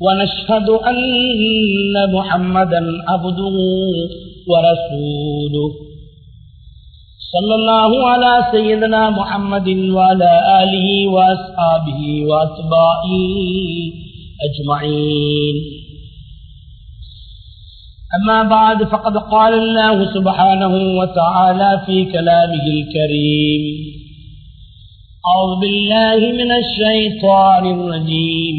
ونشهد أن محمدا عبده ورسوله. صلى الله على سيدنا محمد وعلى آله وأصحابه وأتباعه أجمعين. أما بعد فقد قال الله سبحانه وتعالى في كلامه الكريم أعوذ بالله من الشيطان الرجيم.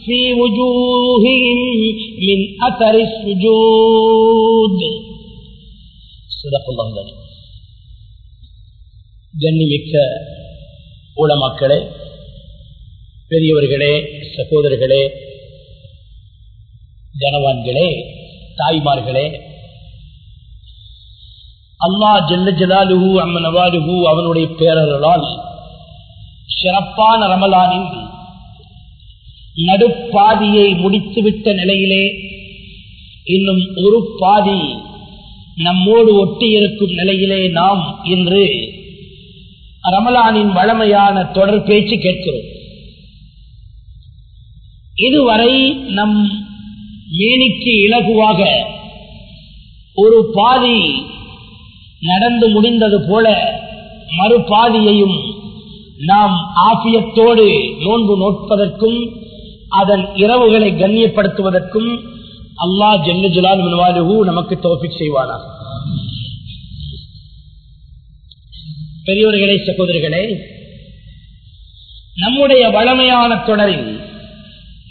في وجوههم من أثر السجود صدق الله العظيم கண்ணிமிக்க உளமக்களே பெரியவர்களே சகோதரர்களே கனவான்களே தாய்மார்களே அல்லா ஜல்ல ஜலாலுஹு அம்மனவாலுஹு அவனுடைய பேரர்களால் சிறப்பான ரமலானின் நடுப்பாதியை முடித்துவிட்ட நிலையிலே இன்னும் ஒரு பாதி நம்மோடு ஒட்டியிருக்கும் நிலையிலே நாம் இன்று ரமலானின் வளமையான தொடர் பேச்சு கேட்கிறோம். இதுவரை நம் மேனிக்கு இலகுவாக ஒரு பாதி நடந்து முடிந்தது போல மறுபாதியையும் நாம் ஆபியத்தோடு நோன்பு நோட்பதற்கும் அதன் இரவுகளை கண்ணியப்படுத்துவதற்கும் அல்லா ஜெல்லு ஜலால் மின்வாலுகு நமக்கு தோஃபிக் செய்வானா பெரியவர்களே சகோதரிகளே நம்முடைய வளமையான தொடரில்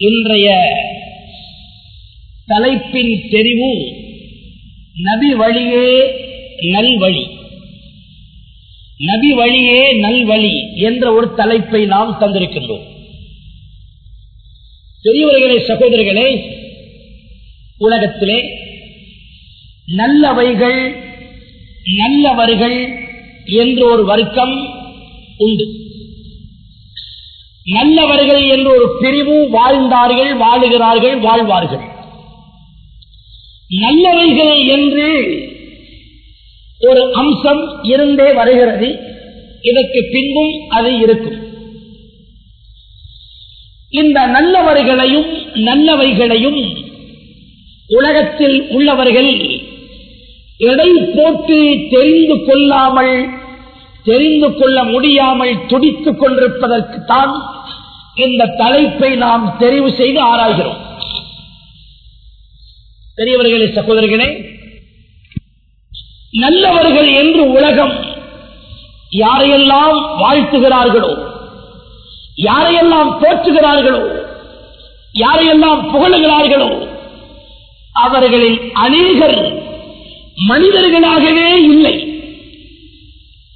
இன்றைய தலைப்பின் தெரிவு நபி வழியே நல்வழி நபி வழியே நல்வழி என்ற ஒரு தலைப்பை நாம் தந்திருக்கின்றோம். பெரியவர்களே சகோதரர்களே உலகத்திலே நல்லவைகள் நல்லவர்கள் என்ற ஒரு வர்க்கம் உண்டு. நல்லவர்கள் என்ற ஒரு பிரிவு வாழ்ந்தார்கள் வாழுகிறார்கள் வாழ்வார்கள். நல்லவைகள் என்று ஒரு அம்சம் இருந்தே வருகிறது. இதற்கு பின்பும் அது இருக்கும். இந்த நல்லவர்களையும் நல்லவைகளையும் உலகத்தில் உள்ளவர்கள் எடை போட்டு தெரிந்து கொள்ளாமல் தெரிந்து கொள்ள முடியாமல் துடித்துக் கொண்டிருப்பதற்கு தான் இந்த தலைப்பை நாம் தெரிவு செய்து ஆராய்கிறோம். பெரியவர்களே சகோதரர்களே நல்லவர்கள் என்று உலகம் யாரையெல்லாம் வாழ்த்துகிறார்களோ யாரையெல்லாம் போற்றுகிறார்களோ யாரையெல்லாம் புகழுகிறார்களோ அவர்களில் அநேகர் மனிதர்களாகவே இல்லை.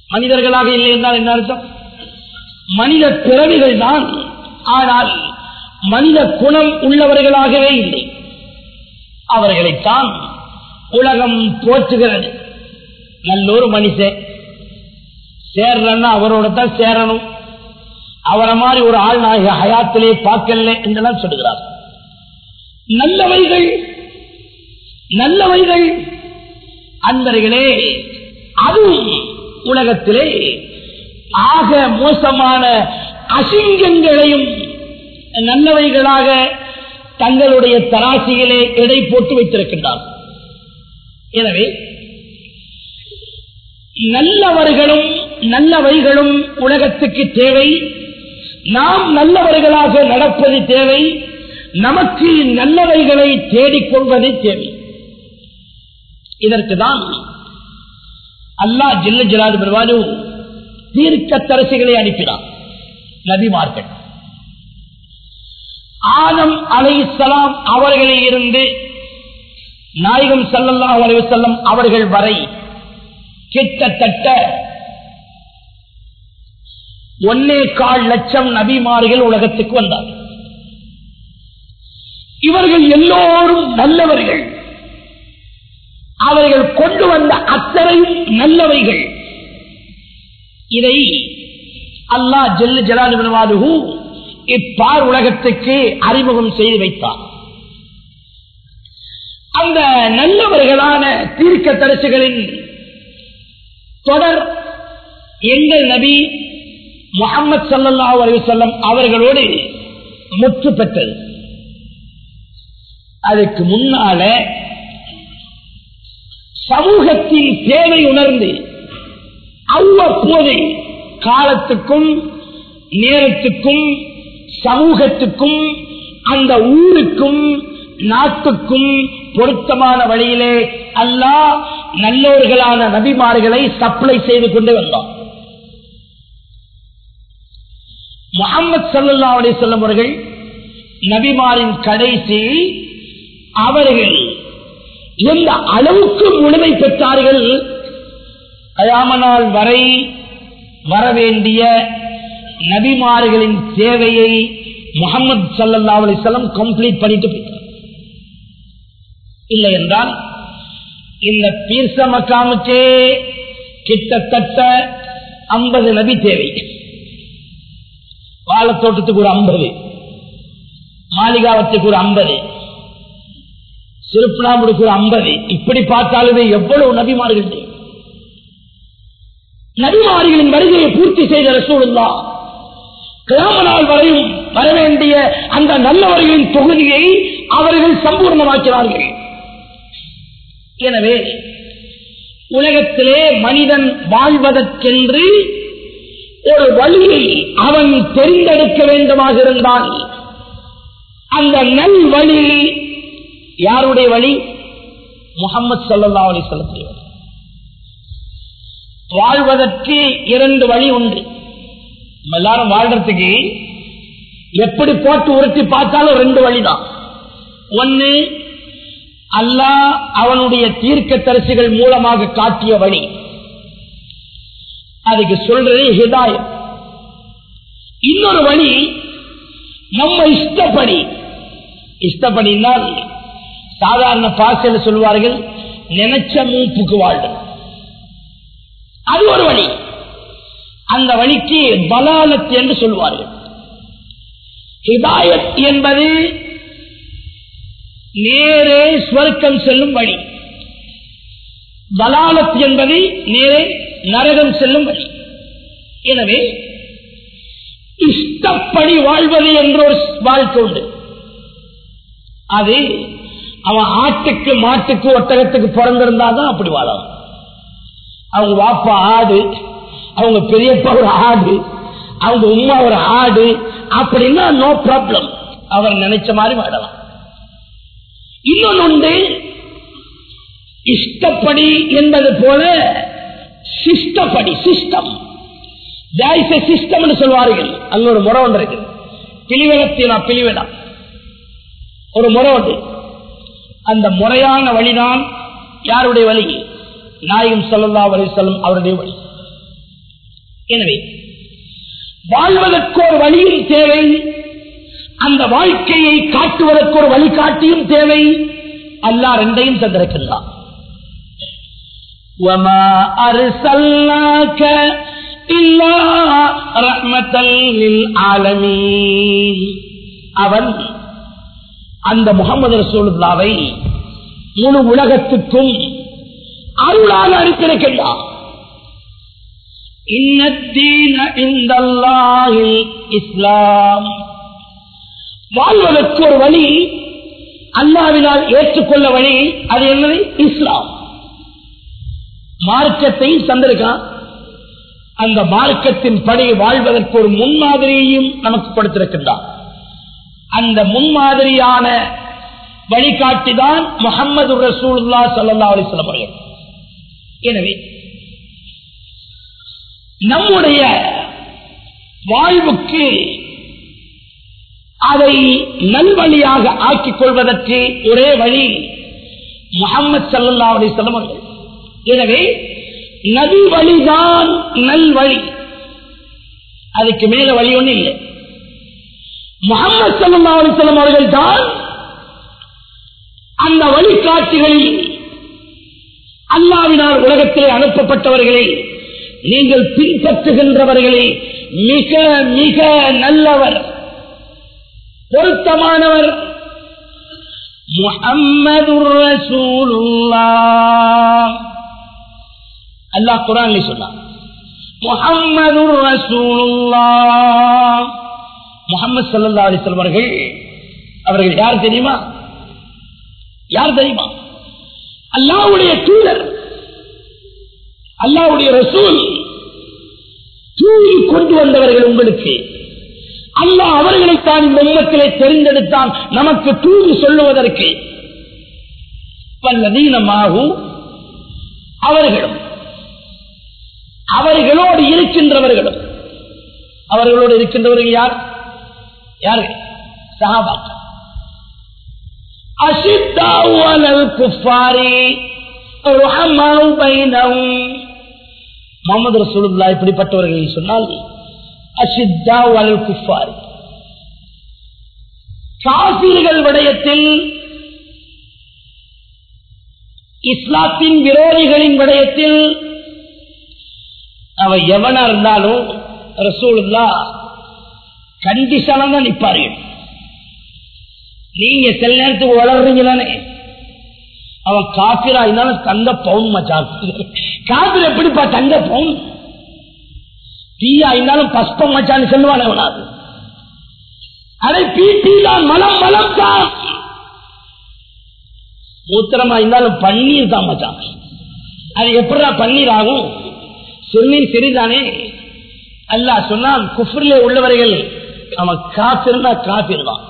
மனிதர்களாக இல்லை என்றால் என்ன அர்த்தம்? மனித பிறவிகள் தான். ஆனால் மனித குணம் உள்ளவர்களாகவே இல்லை. அவர்களைத்தான் உலகம் போற்றுகிறது. நல்லொரு மனுஷன் சேர்றன்னா அவரோட தான் சேரணும். அவரை மாதிரி ஒரு ஆள் நாயக ஹயாத்திலே பார்க்கல என்றெல்லாம் சொல்லுகிறார். நல்லவைகள் நல்லவைகள். அன்பர்களே அது உலகத்திலே ஆக மோசமான அசிங்கங்களையும் நல்லவைகளாக தங்களுடைய தராசிகளே எடை போட்டு வைத்திருக்கின்றார். எனவே நல்லவர்களும் நல்லவைகளும் உலகத்துக்கு தேவை. நாம் நல்லவர்களாக நடப்பது தேவை. நமக்கு நல்லவைகளை தேடிக்கொள்வது தேவை. இதற்கு தான் அல்லாஹ் ஜில்ல ஜலாது பெருவாரு தீர்க்க தரசிகளை அனுப்பினார். நபிமார்கள். ஆதம் அலைசலாம் அவர்களில் இருந்து நாயகம் சல்லல்லா அலைவசல்லம் அவர்கள் வரை கிட்டத்தட்ட ஒன்னே கால் லட்சம் நபிமார்கள் உலகத்துக்கு வந்தார்கள் இவர்கள் எல்லோரும் நல்லவர்கள். அவர்கள் கொண்டு வந்த அத்தனையும் நல்லவைகள். இதை அல்லாஹ் ஜெல்லு ஜலாலுவாலுகு இப்பார் உலகத்துக்கு அறிமுகம் செய்து வைத்தார். அந்த நல்லவர்களான தீர்க்க தரிசுகளின் தொடர் எங்கள் நபி முகமது சல்லா அலிவசல்லம் அவர்களோடு முற்று பெற்றது. அதுக்கு முன்னால சமூகத்தின் தேவை உணர்ந்து அவ்வப்போது காலத்துக்கும் நேரத்துக்கும் சமூகத்துக்கும் அந்த ஊருக்கும் நாட்டுக்கும் பொருத்தமான வழியிலே அல்லாஹ் நல்லவர்களான நபிமார்களை சப்ளை செய்து கொண்டு வந்தோம் முகமது சல்லா அலி சொல்லம் அவர்கள் நபிமாரின் கடைசி அவர்கள் எந்த அளவுக்கு முழுமை பெற்றார்கள். கயாமனால் வரை வரவேண்டிய நபிமார்களின் சேவையை முகமது சல்லா அலிசல்லம் கம்ப்ளீட் பண்ணிட்டு இல்லை என்றால் இந்த பீர்ச மக்காமுக்கே கிட்டத்தட்ட ஐம்பது நபி தேவை. வாழத்தோட்டத்துக்கு ஒரு ஐம்பது. மாளிகாவத்துக்கு ஒரு ஐம்பது. சிறுப்புனாமுடுக்கு ஒரு ஐம்பது. இப்படி பார்த்தாலுமே எவ்வளவு நபிமார்கள் தேவை நபிமார்களின் வருகையை பூர்த்தி செய்த ரசூலுல்லா கிராம நாள் வரையும் வரவேண்டிய அந்த நல்லவர்களின் தொகுதியை அவர்கள் சம்பூர்ணமாக்கிறார்கள் எனவே உலகத்திலே மனிதன் வாழ்வதற்கென்று ஒரு வழியை அவன் தெரிந்தெடுக்க வேண்டுமாக இருந்தால் அந்த நல் வழி யாருடைய வழி? முகமது சல்லா அலி சொல்லக்கூடிய வாழ்வதற்கு இரண்டு வழி உண்டு. நம்ம எல்லாரும் வாழ்றதுக்கு எப்படி போட்டு உருட்டி பார்த்தாலும் ரெண்டு வழிதான். ஒன்னு அல்லாஹ் அவனுடைய தீர்க்க தரிசிகள் மூலமாக காட்டிய வழி. அதுக்கு சொல்றது ஹிதாயம் இன்னொரு வழி நம்ம இஷ்டப்படி இஷ்டப்படினால் சாதாரண பாசையில் சொல்வார்கள் நினைச்ச மூப்புக்கு வாழ்றது அது ஒரு வழி. அந்த வழிக்கு பலாலத் என்று சொல்வார்கள். ஹிதாயத் என்பது நேரே ஸ்வர்க்கம் செல்லும் வழி. பலாலத் என்பது நேரே நரகம் செல்லும் வழி. எனவே இஷ்டப்படி வாழ்வது என்ற ஒரு வாழ்க்கை உண்டு. அது அவன் ஆட்டுக்கு மாட்டுக்கு ஒட்டகத்துக்கு பிறந்திருந்தாதான் அப்படி வாழலாம் அவங்க வாப்பா ஆடு அவங்க பெரியப்பா ஒரு ஆடு அவங்க உமா ஒரு ஆடு அப்படின்னா நோ ப்ராப்ளம் அவர் நினைச்ச மாதிரி வாழலாம். இன்னொன்னு இஷ்டப்படி என்பது போல சிஸ்டப்படி சிஸ்டம் சிஸ்டம் சொல்வார்கள். அங்க ஒரு முறை ஒன்று இருக்கு பிளிவனத்தினா பிளிவனா ஒரு முறை ஒன்று அந்த முறையான வழிதான் யாருடைய வழி? நாயகம் சொல்லல்லா சொல்லும் அவருடைய வழி. எனவே வாழ்வதற்கு ஒரு வழியும் தேவை. அந்த வாழ்க்கையை காட்டுவதற்கு ஒரு வழிகாட்டியும் தேவை. அல்லா ரெண்டையும் தந்திருக்கின்றான். وما أرسلناك إلا رحمة للعالمين அவன் அந்த முகமது ரசூலுல்லாவை முழு உலகத்துக்கும் அருளாக அனுப்பியிருக்கின்றான் இஸ்லாம் வாழ்வதற்கு ஒரு வழி அல்லாவினால் ஏற்றுக்கொள்ள வழி அது என்னது இஸ்லாம் மார்க்கத்தையும் தந்திருக்கான். அந்த மார்க்கத்தின் படி வாழ்வதற்கு ஒரு முன்மாதிரியையும் நமக்கு கொடுத்திருக்கின்றான். அந்த முன்மாதிரியான வழிகாட்டிதான் முகமது ரசூல்லா சல்லா அலிஸ்லாம் அவர்கள். எனவே நம்முடைய வாழ்வுக்கு அதை நல்வழியாக ஆக்கிக் கொள்வதற்கு ஒரே வழி முகமது சல்லா அலிஸ்லாம் அவர்கள். எனவே நதி வழிதான் நல்வழி. அதுக்கு மேல வழி ஒண்ணு இல்லை. முகமது சல்லா அலிஸ்லாம் அவர்கள் தான் அந்த வழிகாட்டிகளில் அல்லாவினால் உலகத்திலே அனுப்பப்பட்டவர்களை நீங்கள் பின்பற்றுகின்றவர்களே மிக மிக நல்லவர் பொருத்தமானவர். முகம்மது ரசூலுல்லா அல்லாஹ் குரான் சொன்னார் முகம்மது ரசூலுல்லா முகமது சல்லா அலிஸ்லம் அவர்கள் அவர்கள் யார் தெரியுமா? யார் தெரியுமா? அல்லாவுடைய தூதர். அல்லாவுடைய ரசூல் தூவி கொண்டு வந்தவர்கள் உங்களுக்கு. அல்லா அவர்களைத்தான் இந்த உலகத்திலே தெரிந்தெடுத்தான் நமக்கு தூவி சொல்லுவதற்கு. பல்லதீனமாகும் அவர்களும். அவர்களோடு இருக்கின்றவர்களும். அவர்களோடு இருக்கின்றவர்கள் யார்? யார் சகாபாக்கள் அசித்தாவு அலல் குஃபாரி ரஹமாவு பைனஹும். முகமது ரசூலுல்லா இப்படிப்பட்டவர்களை சொன்னால் அசித்தாவு அலல் குஃபாரி. காசீர்கள் விடயத்தில் இஸ்லாத்தின் விரோதிகளின் விடயத்தில் அவ எவனா இருந்தாலும் ரசூலுல்லா கண்டிஷனா தான் நிற்பார்கள் நீங்க சில நேரத்துக்கு வளர்றீங்க தானே. அவன் காப்பிரா இருந்தாலும் தங்க பவுன் மச்சான். காப்பிர எப்படிப்பா தங்க பவுன்? தீயா இருந்தாலும் பஸ்பம் மச்சான்னு சொல்லுவான் அவனாது அதை. பீட்டி தான் மலம் மலம் தான். மூத்திரமா இருந்தாலும் பன்னீர் தான் மச்சான். அது எப்படா பன்னீர் ஆகும்? சொல்லி சரிதானே அல்லா சொன்னான் குஃப்ரிலே உள்ளவர்கள் அவன் காத்திருந்தா காத்திருந்தான்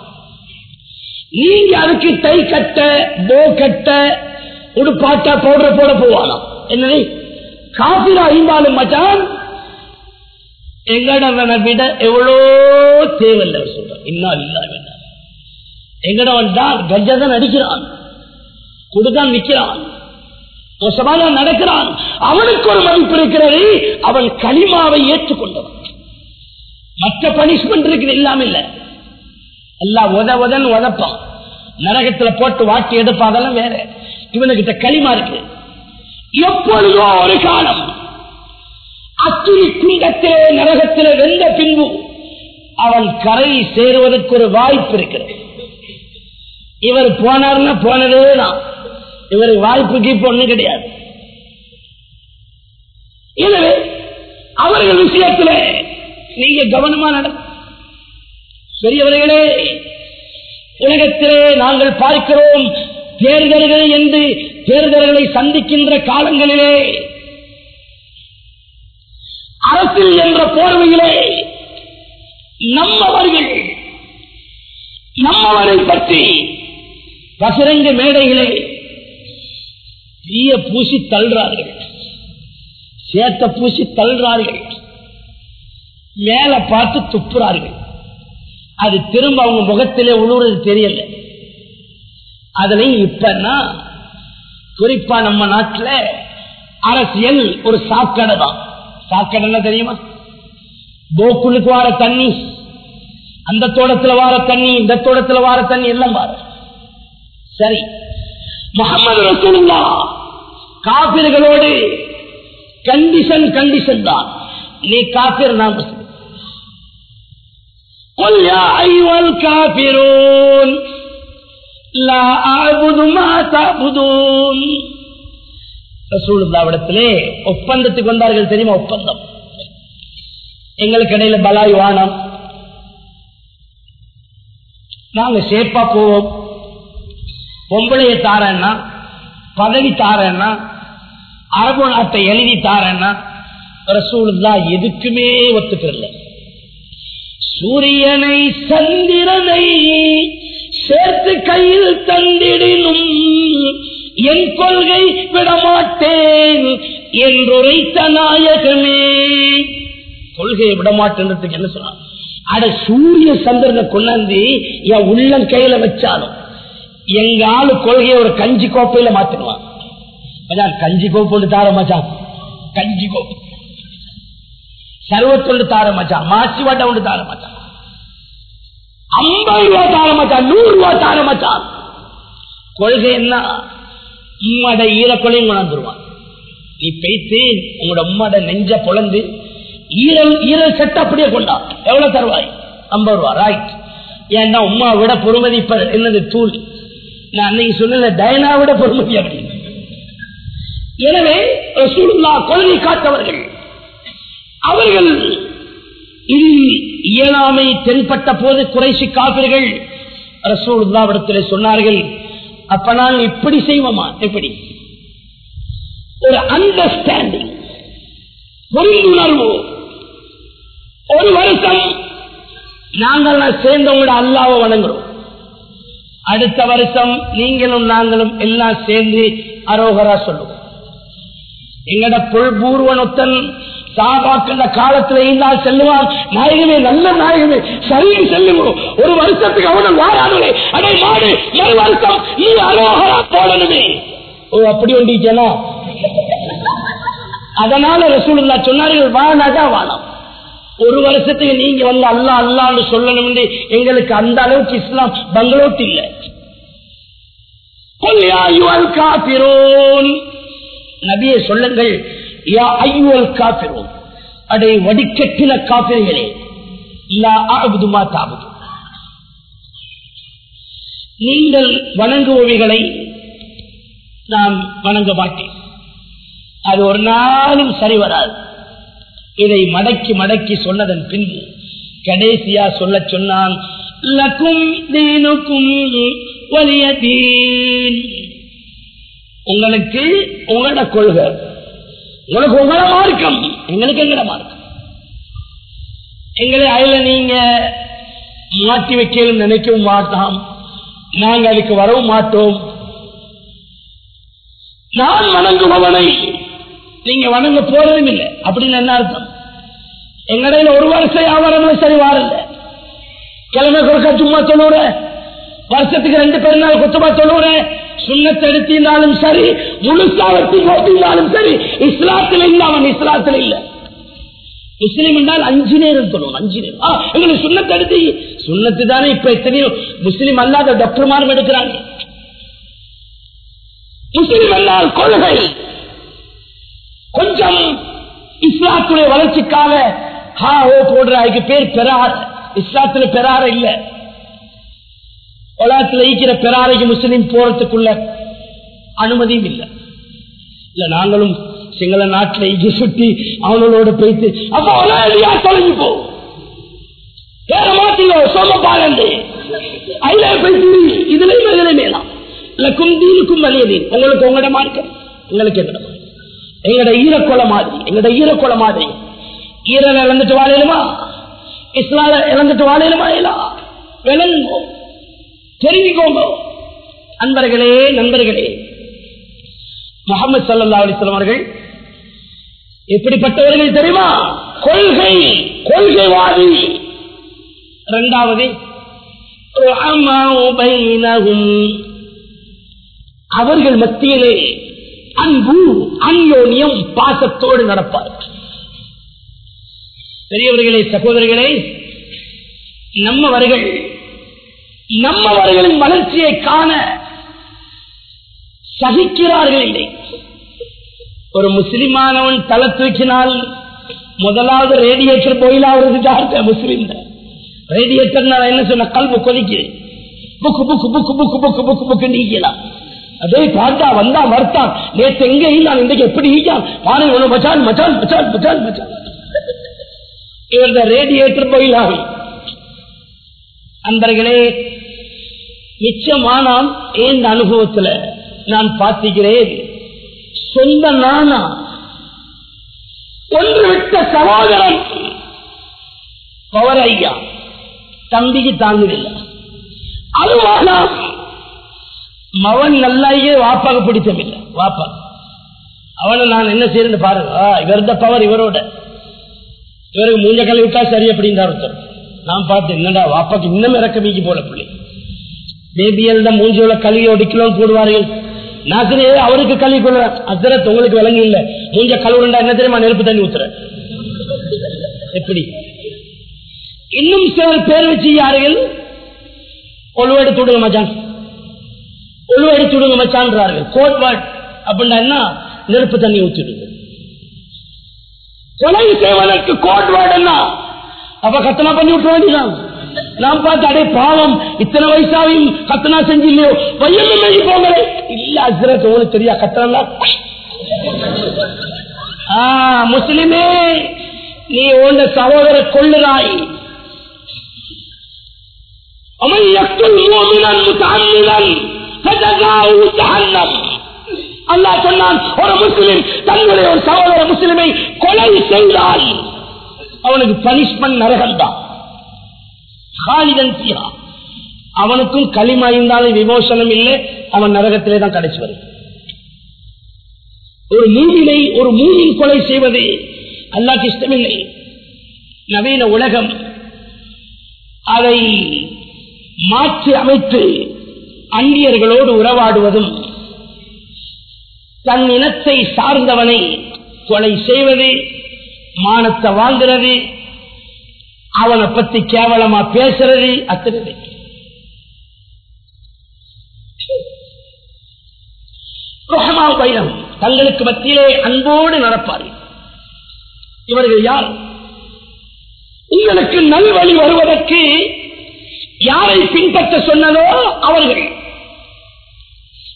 நீங்க அதுக்கு தை கட்ட போ கட்ட உடுப்பாட்ட பவுடர் போட போவானாம் என்ன காபிரா இருந்தாலும் மச்சான் எங்கடவனை விட எவ்வளோ தேவையில்லை சொல்றான் இன்னா இல்லா எங்கடவன் தான் கஜதான் அடிக்கிறான் கொடுத்தான் நிற்கிறான் மோசமாக நடக்கிறான். அவனுக்கு ஒரு மதிப்பு இருக்கிறது. அவன் களிமாவை ஏற்றுக்கொண்டவன். மற்ற பனிஷ்மெண்ட் இருக்குது இல்லாம இல்ல. எல்லாம் உத உதன் உதப்பான். நரகத்துல போட்டு வாட்டி எடுப்பான் அதெல்லாம் வேற. இவனுக்கிட்ட களிமா இருக்கு. எப்பொழுதோ ஒரு காலம் அத்துரி குண்டத்திலே நரகத்திலே வெந்த பின்பு அவன் கரை சேருவதற்கு ஒரு வாய்ப்பு இருக்கிறது. இவர் போனார்னா போனதே தான் இவர் வாய்ப்புக்கு இப்ப ஒண்ணும் கிடையாது. எனவே அவர்கள் விஷயத்தில் நீங்க கவனமா நட பெரியவர்களே உலகத்திலே நாங்கள் பார்க்கிறோம் தேர்தல்கள் என்று தேர்தல்களை சந்திக்கின்ற காலங்களிலே அரசில் என்ற போர்வையிலே நம்மவர்கள் நம்மவரை பற்றி பசிரங்க மேடைகளே தீய பூசி தள்ளுறார்கள். சேத்த பூசி தள்ளுறார்கள். மேல பார்த்து துப்புறார்கள். அது திரும்ப அவங்க முகத்திலே உழுவுறது தெரியல. அதுலயும் இப்பன்னா குறிப்பா நம்ம நாட்டில் அரசியல் ஒரு சாக்கடை தான். சாக்கடைன்னு தெரியுமா? போக்குளுக்கு வார தண்ணி அந்த தோட்டத்தில் வார தண்ணி இந்த தோட்டத்தில் வார தண்ணி எல்லாம் வார. சரி. முகமது ரசூலுல்லா காபிர்களோடு கண்டிஷன் கண்டிஷன் தான். நீ காப்பீர் நான் காப்பீரோன் ரசூலுல்லாவிடத்திலே ஒப்பந்தத்துக்கு வந்தார்கள் தெரியுமா? ஒப்பந்தம். எங்களுக்கு இடையில பலாய் வானம். நாங்க சேப்பா போவோம். பொம்பளைய தாரன்னா பதவி தாரன்னா அரபு நாட்டை எழுதி தாரன்னா ரசூலுல்லா எதுக்குமே ஒத்துக்கிறல சூரியனை சந்திரனை சேர்த்து கையில் தந்திடினும் என் கொள்கை விடமாட்டேன் என்றுரைத்த நாயகமே. கொள்கையை விடமாட்டேன்றதுக்கு என்ன சொன்னான்? அட சூரிய சந்திரனை கொண்டாந்து என் உள்ளம் கையில வச்சாலும் எங்க ஆளு கொள்கையை ஒரு கஞ்சி கோப்பையில மாத்திடுவான். ஏதாவது கஞ்சி கோப்பு தார மச்சான். கஞ்சி கோப்பு. சர்வத்தொண்டு தார மச்சான். மாசி வாட்டை ஒன்று தார மச்சான். ஐம்பது ரூபா தார மச்சான். நூறு ரூபா தார மச்சான். கொள்கை என்ன? உம்மட ஈரக்கொலையும் கொண்டாந்துருவான் நீ பேசி உங்களோட உம்மட நெஞ்ச பொழந்து ஈரல் ஈரல் செட் அப்படியே கொண்டா. எவ்வளவு தருவாய்? ஐம்பது ரூபா. ரைட் ஏன்னா உமா விட பொறுமதி என்னது தூள்? நான் அன்னைக்கு சொன்ன டயனா விட பொறுமதி அப்படி. எனவே ரசூலுல்லாஹ் கொள்கை காத்தவர்கள் அவர்கள் இதில் இயலாமை தென்பட்ட போது குறைசி காப்பீர்கள் ரசூலுல்லாவிடத்தில் சொன்னார்கள் அப்ப நான் இப்படி செய்வோமா? எப்படி? ஒரு அண்டர்ஸ்டாண்டிங் புரிந்துணர்வு ஒரு வருஷம் நாங்கள் சேர்ந்தவங்களோட அல்லாவை வணங்குறோம். அடுத்த வருஷம் நீங்களும் நாங்களும் எல்லாம் சேர்ந்து அரோகரா சொல்லுவோம். எங்கட பொழ்பூர்வ நொத்தன் சாபாக்கின்ற காலத்துல இருந்தால் செல்லுவான். நாயகமே நல்ல நாயகமே சரின்னு செல்லுமோ? ஒரு வருஷத்துக்கு அவனல் வாரானே அடை மாடு ஒரு நீ ஓ அப்படி ஒண்டிக்கனா அதனால ரசூலுல்லா சொன்னார்கள் வானாட்டா வானம். ஒரு வருஷத்துக்கு நீங்க வந்து அல்லா அல்லான்னு சொல்லணும் எங்களுக்கு அந்த அளவுக்கு இஸ்லாம் பங்களோட்டு இல்லை. காப்பிரோன் நபியை சொல்லுங்கள் யா ஐயுவல் காபிரும் அடை வடிக்கட்டின காபிர்களே லா அஅபுது நீங்கள் வணங்குபவைகளை நான் வணங்க மாட்டேன். அது ஒரு நாளும் சரி வராது. இதை மடக்கி மடக்கி சொன்னதன் பின்பு கடைசியா சொல்ல சொன்னான் லக்கும் தீனுக்கும் வலிய தீன். உங்களுக்கு உங்களோட கொள்கை. உங்களுக்கு உங்களோட மார்க்கம். எங்களுக்கு எங்கட மார்க்கம். எங்களை அதுல நீங்க மாற்றி வைக்கலும் நினைக்கவும் மாட்டோம். நாங்க அதுக்கு வரவும் மாட்டோம். நான் வணங்குபவனை நீங்க வணங்க போறதும் இல்லை. அப்படின்னு என்ன அர்த்தம்? எங்கடையில ஒரு வருஷம் வியாபாரம் சரி வாரல. கிழமை கொடுக்க சும்மா சொல்லுற வருஷத்துக்கு ரெண்டு பெருநாள் குத்தமா சொல்லுற சுண்ணத்தை எடுத்திருந்தாலும் சரி முழுசா வெட்டி போட்டிருந்தாலும் சரி இஸ்லாத்தில் இல்ல அவன் இஸ்லாத்தில் இல்ல. முஸ்லீம் என்றால் அஞ்சு நேரம் சொல்லுவோம் அஞ்சு நேரம். எங்களுக்கு சுண்ணத்தை எடுத்து சுண்ணத்து தானே இப்ப எத்தனையோ முஸ்லீம் அல்லாத டாக்டர்மாரும் எடுக்கிறாங்க. முஸ்லீம் அல்லாத கொள்கை. கொஞ்சம் இஸ்லாத்துடைய வளர்ச்சிக்காக ஹா ஓ போடுற அதுக்கு பேர் பெறார். இஸ்லாத்துல பெறார இல்லை. உலகத்தில் ஈக்கிற பெறாரைக்கு முஸ்லீம் போறதுக்குள்ள அனுமதியும் இல்லை. இல்ல நாங்களும் சிங்கள நாட்டில் இங்கே சுட்டி அவங்களோட போயிட்டு அப்ப உலகியா தொலைஞ்சு போ. வேற மாத்தியோ சோமபாலந்து அதுல போயிட்டு இதுலயும் இதுலயுமே தான் இல்லக்கும் தீனுக்கும் உங்களுக்கு உங்களோட மார்க்கம். உங்களுக்கு எங்கட எங்கட ஈரக்கொலை மாதிரி எங்கட ஈரக்கொலை மாதிரி. ஈரல் இழந்துட்டு வாழையிலுமா இஸ்லால இழந்துட்டு வாழையிலுமா இல்ல விளங்குவோம். தெரிஞ்சுக்கோங்க அன்பர்களே நண்பர்களே முகமது சல்லா அலிஸ்லாம் அவர்கள் எப்படிப்பட்டவர்கள் தெரியுமா? கொள்கை கொள்கைவாதி. இரண்டாவது அவர்கள் மத்தியிலே அன்பு அந்யோன்யம் பாசத்தோடு நடப்பார். பெரியவர்களே சகோதரர்களே நம்மவர்கள் நம்மவர்களின் வளர்ச்சியை காண சகிக்கிறார்கள் இல்லை. ஒரு முஸ்லிமானவன் தலை தூக்கினால் முதலாவது ரேடியேட்டர் போயிலாவது ஜார்த்த ரேடியேட்டர் நான் என்ன சொன்ன? கல்வி கொதிக்குது. Book book book book book book book நீக்கலாம். அதே பார்த்தா வந்தா வர்த்தான் நேற்று எங்க இருந்தான் இன்றைக்கு எப்படி ஈக்கான் பாருங்க ஒண்ணு மச்சான் மச்சான் மச்சான் மச்சான் மச்சான். இவரது ரேடியேட்டர் போயிலாவி அன்பர்களே நிச்சயமானால் இந்த அனுபவத்துல நான் பார்த்துக்கிறேன். சொந்த நானா? ஒன்று விட்ட சகோதரன். பவர் ஐயா தம்பிக்கு தாங்குதில்லை அதுவாக மவன் நல்லாயே வாப்பாக பிடிச்சமில்லை வாப்பா அவனை நான் என்ன செய்யறது பாருங்க ஆ, இவர்த பவர் இவரோட. இவருக்கு மூஞ்ச கலை விட்டா சரி அப்படின்னு ஒருத்தர். நான் பார்த்து என்னடா வாப்பாக்கு இன்னும் இறக்கமிக்கு போல பிள்ளை. பேபியல் தான் மூஞ்சியோட ஒரு ஒடிக்கலோன்னு போடுவார்கள் நாசரே அவருக்கு கல்வி கொள்றேன் அசரத் உங்களுக்கு விளங்கி இல்ல. மூஞ்ச கழுவுண்டா என்ன தெரியுமா? நெருப்பு தண்ணி ஊத்துறேன் எப்படி? இன்னும் சிலர் பேர் வச்சு யார்கள் ஒழுவெடுத்து விடுங்க மச்சான். ஒழுவெடுத்து விடுங்க மச்சான்றார்கள். கோட் வாட் அப்படின்னா என்ன? நெருப்பு தண்ணி ஊத்திடுங்க கொலை செய்வதற்கு கோட் வாட் என்ன? அப்ப கத்தனா பண்ணி விட்டு நான் பார்த்து அடே பாவம் இத்தனை வயசாவையும் கத்தனா செஞ்சு இல்லையோ பையன் போங்களே. இல்ல அசரத் உங்களுக்கு தெரியா? கத்தனா முஸ்லிமே நீ உன் சகோதர கொள்ளுறாய் அல்லா சொன்னான் ஒரு முஸ்லிம் தன்னுடைய ஒரு சகோதர முஸ்லிமை கொலை செய்தால் அவனுக்கு பனிஷ்மெண்ட் நரகம்தான். நரகம் அவனுக்கும் களிமா இருந்தாலும் விமோசனம் இல்லை அவன் நரகத்திலே தான் கடைசி வரும் ஒரு மூவினை ஒரு மூவின் கொலை செய்வது அல்லாக்கு இஷ்டமில்லை. நவீன உலகம் அதை மாற்றி அமைத்து அந்நியர்களோடு உறவாடுவதும் தன் இனத்தை சார்ந்தவனை கொலை செய்வது மானத்தை வாங்குறது அவனை பத்தி கேவலமா பேசுறது அத்தனை ரோஹமா பைரம் தங்களுக்கு மத்தியிலே அன்போடு நடப்பார்கள் இவர்கள் யார்? உங்களுக்கு நல்வழி வருவதற்கு யாரை பின்பற்ற சொன்னதோ அவர்கள்.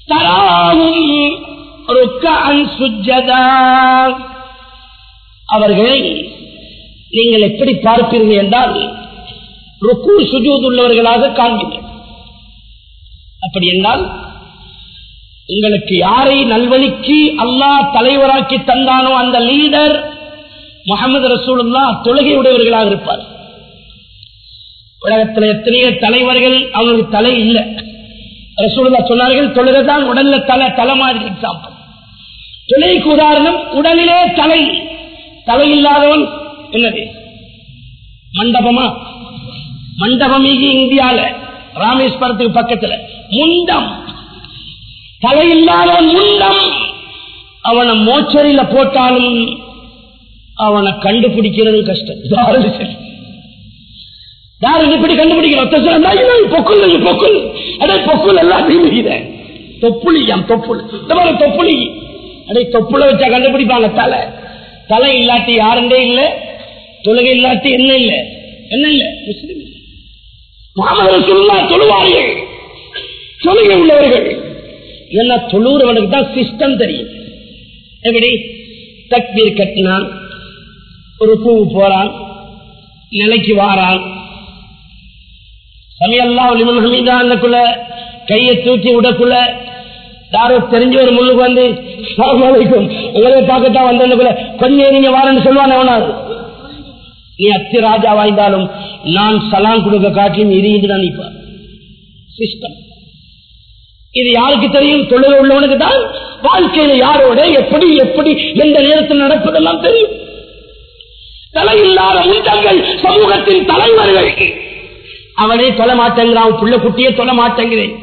தராவும் ருக்கஅன் அவர்களை நீங்கள் எப்படி பார்ப்பீர்கள் என்றால் ருக்கு சுஜூத் உள்ளவர்களாக காண்பீர்கள் அப்படி என்றால் உங்களுக்கு யாரை நல்வழிக்கு அல்லாஹ் தலைவராக்கி தந்தானோ அந்த லீடர் முகமது ரசூலுல்லா தொழுகை உடையவர்களாக இருப்பார். உலகத்தில் எத்தனையோ தலைவர்கள் அவங்களுக்கு தலை இல்லை. ரசூலுல்லா சொன்னார்கள் தொழுகைதான் உடல்ல தலை தலை மாதிரி எக்ஸாம்பிள் தொழிலுக்கு உதாரணம் உடலிலே தலை. தலை இல்லாதவன் என்னது? மண்டபமா? மண்டபம் இங்கே இந்தியால ராமேஸ்வரத்துக்கு பக்கத்துல. முண்டம். தலையில்லாத முண்டம். அவனை மோச்சரியில போட்டாலும் அவனை கண்டுபிடிக்கிறது கஷ்டம். யாரும் சரி யாரும் இப்படி கண்டுபிடிக்கிறோம் பொக்குள் பொக்குள். அடே பொக்குள் எல்லாத்தையும் இத தொப்புளியாம் தொப்புள். இந்த மாதிரி தொப்புளி. அடே தொப்புளை வச்சா கண்டுபிடிப்பாங்க தலை. தலை இல்லாட்டி யாருண்டே இல்ல. தொழுகை இல்லாட்டி என்ன இல்ல? என்ன இல்ல? முஸ்லிம். இல்ல. முகமது சொல்லா தொழுவார்கள். தொழுகை உள்ளவர்கள். என்ன தொழுறவனுக்கு தான் சிஸ்டம் தெரியும். எப்படி? தக்பீர் கட்டினான். ஒரு பூ போறான். நிலைக்கு வாரான். சமையல்லாம் லிமன் ஹமீதான்னுக்குள்ள கையை தூக்கி விடக்குள்ள யாரோ தெரிஞ்ச ஒரு முள்ளுக்கு வந்து "அஸ்ஸலாமு அலைக்கும். உங்களை பார்க்கத்தான் வந்ததுக்குள்ள கொஞ்சம் நீங்க வாரன்னு சொல்லுவான் எவனாது நீ அத்தி ராஜா வாய்ந்தாலும் நான் சலாம் கொடுக்க காட்டிலும் இது தான் நிற்பார் சிஸ்டம் இது யாருக்கு தெரியும்? தொழில் உள்ளவனுக்கு தான். வாழ்க்கையில யாரோட எப்படி எப்படி எந்த நேரத்தில் நடப்பதெல்லாம் தெரியும். தலையில்லாத முண்டங்கள் சமூகத்தின் தலைவர்கள் அவனே தொலை மாட்டேங்கிறான் புள்ள குட்டியே தொலை மாட்டேங்கிறேன்.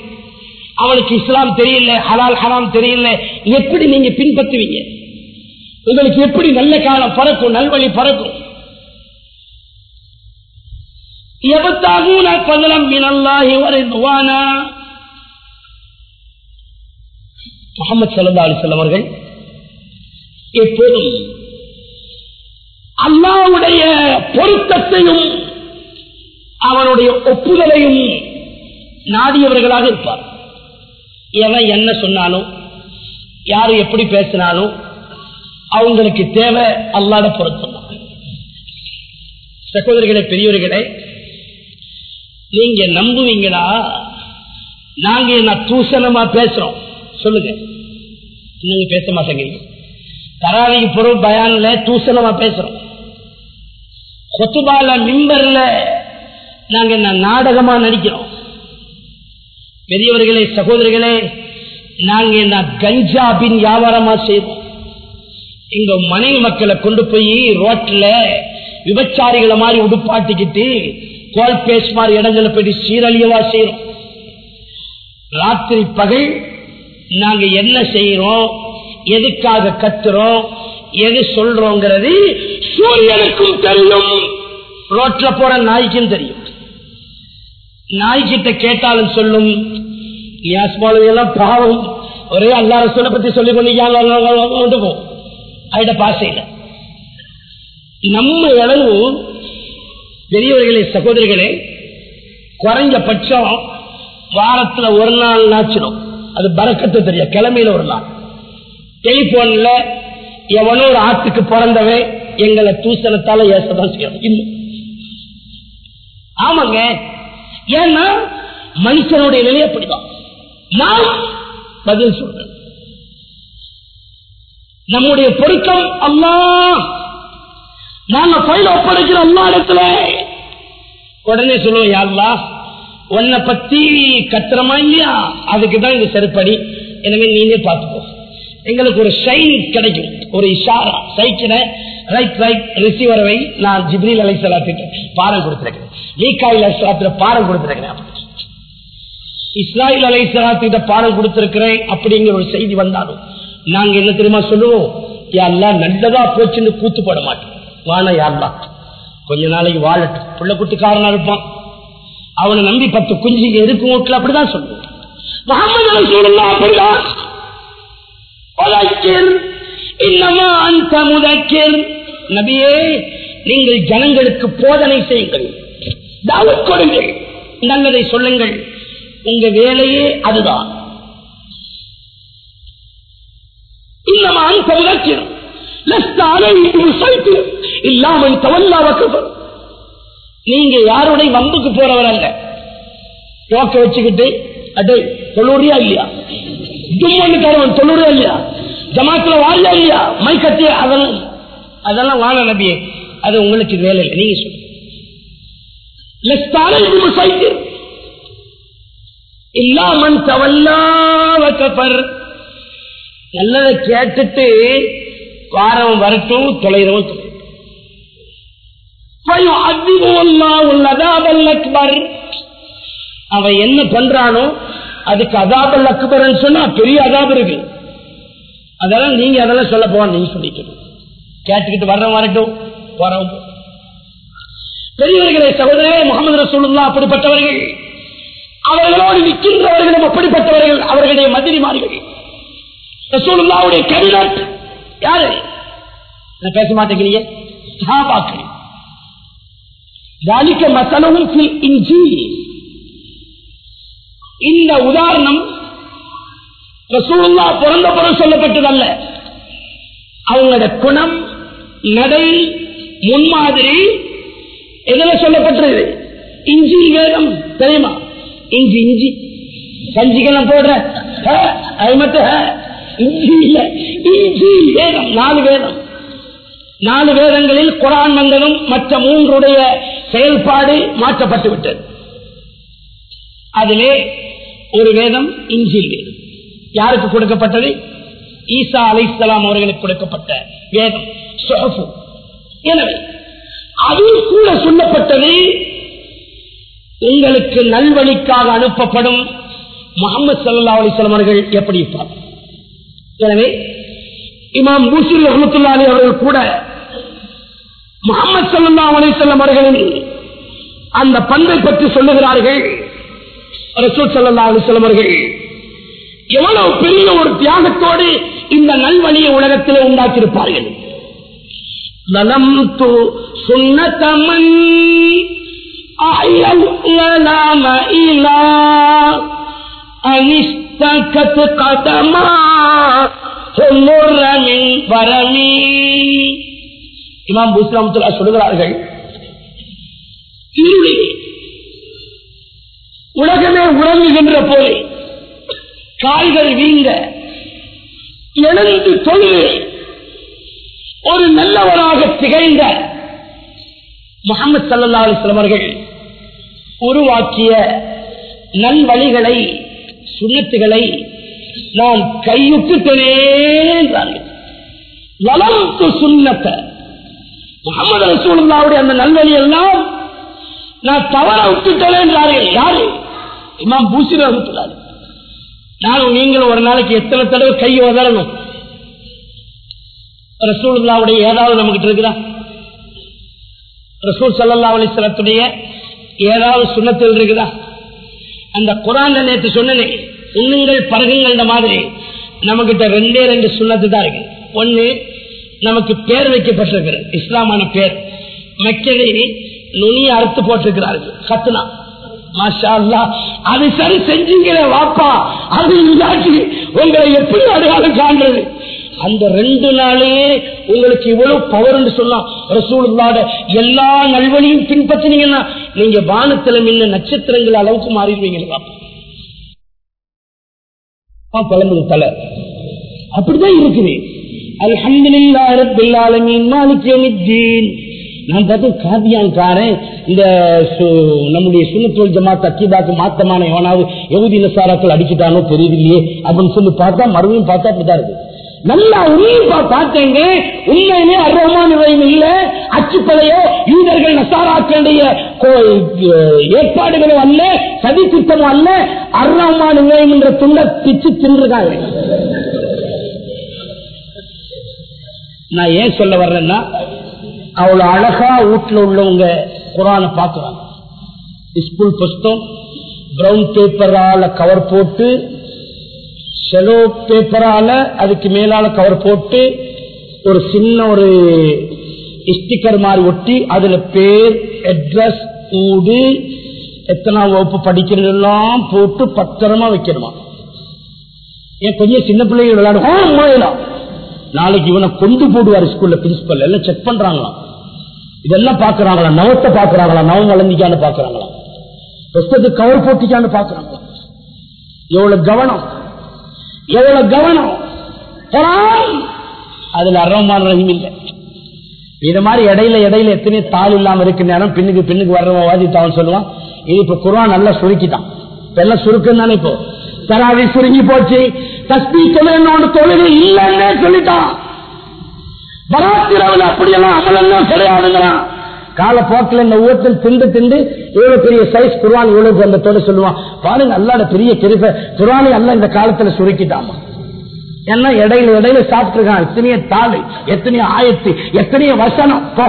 அவனுக்கு இஸ்லாம் தெரியல ஹலால் ஹராம் தெரியல. எப்படி நீங்க பின்பற்றுவீங்க? உங்களுக்கு எப்படி நல்ல காலம் பறக்கும் நல்வழி பறக்கும்? எவத்தாகூன பதலம் மினல்லாஹி வரிதுவானா முகமது சல்லா அலிசல்லம் அவர்கள் எப்போதும் அல்லாவுடைய பொருத்தத்தையும் அவனுடைய ஒப்புதலையும் நாடியவர்களாக இருப்பார். எவன் என்ன சொன்னாலும் யாரு எப்படி பேசினாலும் அவங்களுக்கு தேவை அல்லாத பொருத்தம். சகோதரிகளே பெரியவர்களே நீங்க நம்புவீங்களா? நாங்க என்ன தூசணமா பேசுறோம்? சொல்லுங்க. நீங்க பேச மாட்டேங்கிறீங்க. தராவிக்கு பொருள் பயான்ல தூசணமா பேசுறோம். கொத்துபால மிம்பர்ல நாங்க என்ன நாடகமா நடிக்கிறோம். பெரியவர்களே சகோதரிகளே நாங்க என்ன கஞ்சாபின் வியாபாரமா செய்வோம். எங்க மனைவி மக்களை கொண்டு போய் ரோட்ல விபச்சாரிகளை மாதிரி உடுப்பாட்டிக்கிட்டு கோல் பேஸ் மாதிரி இடங்களை போயிட்டு சீரழியவா செய்யறோம் ராத்திரி பகல் நாங்க என்ன செய்யறோம் எதுக்காக கத்துறோம் எது சொல்றோங்கிறது சூரியனுக்கும் தெரியும் ரோட்ல போற நாய்க்கும் தெரியும் நாய்கிட்ட கேட்டாலும் சொல்லும் எல்லாம் பாவம் ஒரே அல்லார சொல்ல பத்தி சொல்லி கொண்டு போ அவட பாசையில நம்ம அளவு பெரியவர்களே சகோதரிகளே குறைஞ்சபட்சம் வாரத்துல ஒரு நாள் நாச்சிடும் அது பறக்கத்து தெரிய கிழமையில ஒரு நாள். டெலிபோன்ல எவனோ ஒரு ஆட்டுக்கு பிறந்தவன் எங்களை தூசணத்தால ஏசதான் செய்யணும் இல்லை. ஆமாங்க. ஏன்னா மனுஷனுடைய நிலை அப்படிதான். நான் பதில் சொல்றேன். நம்முடைய பொருத்தம் அல்லா நாங்க பயில ஒப்படைக்கிற அல்லா இடத்துல உடனே சொல்லுவோம் யாருலா உன்னை பத்தி கத்துறமா இல்லையா அதுக்குதான் இது செருப்படி. எனவே நீனே பார்த்துக்கோ. எங்களுக்கு ஒரு சைன் கிடைக்கும் ஒரு இஷாரா. சைக்கிற ரைட் ரைட் ரிசீவரை நான் ஜிப்ரீல் அலை சலாத்திட்டு பாடம் கொடுத்திருக்கிறேன். மீகாயில் அலை பாடம் கொடுத்துருக்கிறேன் இஸ்ராயில் அலை சலாத்திட்ட பாடம் கொடுத்திருக்கிறேன் அப்படிங்கிற ஒரு செய்தி வந்தாலும் நாங்க என்ன தெரியுமா சொல்லுவோம்? யாரெல்லாம் நல்லதா போச்சுன்னு கூத்து போட மாட்டோம். வானா யாரெல்லாம் கொஞ்ச நாளைக்கு வாழட்டும் புள்ள குட்டிக்காரனா இருப்பான். அவனை நம்பி பத்து குஞ்சு இருக்கும் வீட்டுல அப்படிதான் சொல்லுவோம் முகமது ரசூலுல்லாஹ் அப்படிதான். இன்னமா அந்த நபியே நீங்கள் ஜனங்களுக்கு போதனை செய்யுங்கள். தாவத் கொடுங்கள். நல்லதை சொல்லுங்கள். உங்க வேலையே அதுதான். இன்னமா அந்த முதக்கிர் இல்லாமல் தவல்லாவக்கு நீங்க யாருடைய வம்புக்கு போறவர் அல்ல டோக்க வச்சுக்கிட்டு அடே தொழுறியா இல்லையா? தும்மன்னு தருவன் தொண்ணூறியா இல்லையா? ஜமாத்துல வாரியா இல்லையா? மை அதெல்லாம் அதெல்லாம் வாழ நபியே அது உங்களுக்கு வேலை இல்லை. நீங்க சொல்லுங்க இல்லாமன் தவல்லாவக்கப்பர் நல்லதை கேட்டுட்டு வாரம் வரட்டும் தொலைறவும் அவன் என்ன பண்றானோ அதுக்கு அதாபல் அக்பர் சொன்னா பெரிய அதாபு இருக்கு. அதெல்லாம் நீங்க அதெல்லாம் சொல்ல போவான் நீங்க சொல்லிட்டு கேட்டுக்கிட்டு வர்றவன் வரட்டும் வரவும் பெரியவர்களே சகோதரே முகமது ரசூலுல்லா அப்படிப்பட்டவர்கள். அவர்களோடு நிற்கின்றவர்களும் அப்படிப்பட்டவர்கள். அவர்களுடைய மதிரிமார்கள். ரசூலுல்லாவுடைய கேபினட் யாரு நான் பேச மாட்டேங்கிறீங்க சஹாபாக்கள் ذلك مثلهم في الانجيل இந்த உதாரணம் ரசூலுல்லா பிறந்த பிறகு சொல்லப்பட்டதல்ல அவங்களோட குணம் நடை முன்மாதிரி எதுல சொல்லப்பட்டது இஞ்சி வேதம் தெரியுமா இஞ்சி இஞ்சி கஞ்சிக்கெல்லாம் போடுற அது மட்டும் இஞ்சி இல்ல வேதம் நாலு வேதம். நாலு வேதங்களில் குரான் வந்ததும் மற்ற மூன்றுடைய செயல்பாடு மாற்றப்பட்டு விட்டது. அதிலே ஒரு வேதம் இஞ்சில் வேதம். யாருக்கு கொடுக்கப்பட்டது? ஈசா அலைசலாம் அவர்களுக்கு கொடுக்கப்பட்ட வேதம் எனவே அதில் கூட சொல்லப்பட்டது உங்களுக்கு நல்வழிக்காக அனுப்பப்படும் முகமது சல்லா அலிஸ்லாம் அவர்கள் எப்படி இருப்பார் எனவே இமாம் ரஹமத்துல்லா ரஹமத்துல்லாலி அவர்கள் கூட முகமது சல்லா அலிசல்லம் அவர்களின் அந்த பண்பை பற்றி சொல்லுகிறார்கள். ரசூல் சல்லா அலிஸ்லாம் அவர்கள் எவ்வளவு பெரிய ஒரு தியாகத்தோடு இந்த நல்வழியை உலகத்திலே உண்டாக்கியிருப்பார்கள்? நலம் தூ சுன்னதமன் அயலாம இலா கதமா இமாம் புஸ்லாமத்துல்லா சொல்லுகிறார்கள் உலகமே உறங்குகின்ற போது கால்கள் வீங்க எழுந்து தொழில் ஒரு நல்லவராக திகழ்ந்த முகமது சல்லா அலிஸ்லாம் அவர்கள் உருவாக்கிய நல்வழிகளை சுண்ணத்துகளை நான் கையுக்கு என்றார்கள். வளர்த்து சுண்ணத்தை. முகமது ரசூலுல்லாவுடைய அந்த நல்வழி எல்லாம் நான் தவற விட்டுட்டேன் என்றார்கள். யாரு? இமாம் நானும் நீங்களும் ஒரு நாளைக்கு எத்தனை தடவை கை உதறணும் ரசூலுல்லாவுடைய ஏதாவது நமக்கு இருக்குதா? ரசூல் சல்லா அலிஸ்லத்துடைய ஏதாவது சுண்ணத்தில் இருக்குதா? அந்த குரான் நேற்று சொன்னேன். உண்ணுங்கள் பருகுங்கள் மாதிரி. நம்மகிட்ட ரெண்டே ரெண்டு சுண்ணத்து தான் இருக்கு. ஒண்ணு நமக்கு பேர் வைக்கப்பட்டிருக்கிறது. இஸ்லாமான பேர். மக்களே நுனியை அறுத்து போட்டிருக்கிறார்கள். கத்துனா. மாஷா அல்லா அது சரி செஞ்சீங்களே வாப்பா. அது இல்லாட்டி உங்களை எப்படி அடையாளம் காண்றது? அந்த ரெண்டு நாளே உங்களுக்கு இவ்வளவு பவர் சொன்னா ரசூலுல்லாட எல்லா நல்வழியும் பின்பற்றினீங்கன்னா நீங்க வானத்துல மின்ன நட்சத்திரங்கள் அளவுக்கு மாறிடுவீங்க கிளம்புங்க தலை. அப்படிதான் இருக்குது. அல்ஹம்துலில்லாஹ் ரப்பில் ஆலமீன் மாலிக் யௌமித்தீன். நான் பார்த்து காதியான்காரன் இந்த சு- நம்முடைய சுண்ணத்தோல் ஜமாத் அக்கீதாக்கு மாத்தமான எவனாவது எகுதி நசாராக்கள் அடிச்சுட்டானோ இல்லையே அப்படின்னு சொல்லி பார்த்தா மறுபடியும் பார்த்தா அப்படிதான் இருக்கு நல்லா உண்மைப்பா பார்த்தேங்க உண்மையிலே அருவமான நிலையம் இல்ல அச்சுப்படையோ யூதர்கள் நசாராக்களுடைய கோ- ஏற்பாடுகளோ அல்ல சதி திட்டமோ அல்ல அருவமான நிலையம் என்ற துண்டை பிச்சு தின்றுருக்காங்க நான் ஏன் சொல்ல வர்றேன்னா அவ்வளவு அழகா வீட்டுல உள்ளவங்க குரான பாக்குறாங்க ஸ்கூல் புஸ்தம் பிரவுன் பேப்பரால கவர் போட்டு செலோ பேப்பரால அதுக்கு மேலால கவர் போட்டு ஒரு சின்ன ஒரு ஸ்டிக்கர் மாதிரி ஒட்டி அதுல பேர் அட்ரஸ் ஊடு எத்தனாம் வகுப்பு படிக்கிறதெல்லாம் போட்டு பத்திரமா வைக்கணுமா? என் கொஞ்சம் சின்ன பிள்ளைங்க விளையாடும். நாளைக்கு இவனை கொண்டு போடுவார் ஸ்கூல்ல பிரின்சிபல் எல்லாம் செக் பண்றாங்களாம் இதெல்லாம் பாக்குறாங்களா? நவத்தை பாக்குறாங்களா? நவம் வளர்ந்திக்கான்னு பாக்குறாங்களா? புஸ்தத்துக்கு கவர் போட்டிக்கான்னு பாக்குறாங்களா? எவ்வளவு கவனம்? எவ்வளவு கவனம்? குரான். அதுல அறமான ரஹீம் இல்லை. இது மாதிரி இடையில இடையில எத்தனை தாள் இல்லாம இருக்கு நேரம் பின்னுக்கு பின்னுக்கு வர்றவன் வாதித்தான் சொல்லுவான். இது இப்ப குரான் நல்லா சுருக்கிட்டான். இப்ப எல்லாம் சுருக்கம் தானே இப்போ தராவி சுருங்கி போச்சு. தஸ்பி தொழில் தொழில் இல்லைன்னு சொல்லிட்டான். பராத்திரவில் அப்படியெல்லாம் அமலெல்லாம் கிடையாதுங்கிறான். காலப்போக்கில் இந்த ஊரத்தில் திண்டு திண்டு இவ்வளவு பெரிய சைஸ் குர்ஆன் இவ்வளவு அந்த சொல்லுவான். பாருங்க அல்லாட பெரிய கிருப. குர்ஆனை அல்ல இந்த காலத்துல சுருக்கிட்டாமா? ஏன்னா இடையில இடையில சாப்பிட்டுருக்கான். எத்தனையோ தாளு எத்தனையோ ஆயத்து எத்தனையோ வசனம். போ.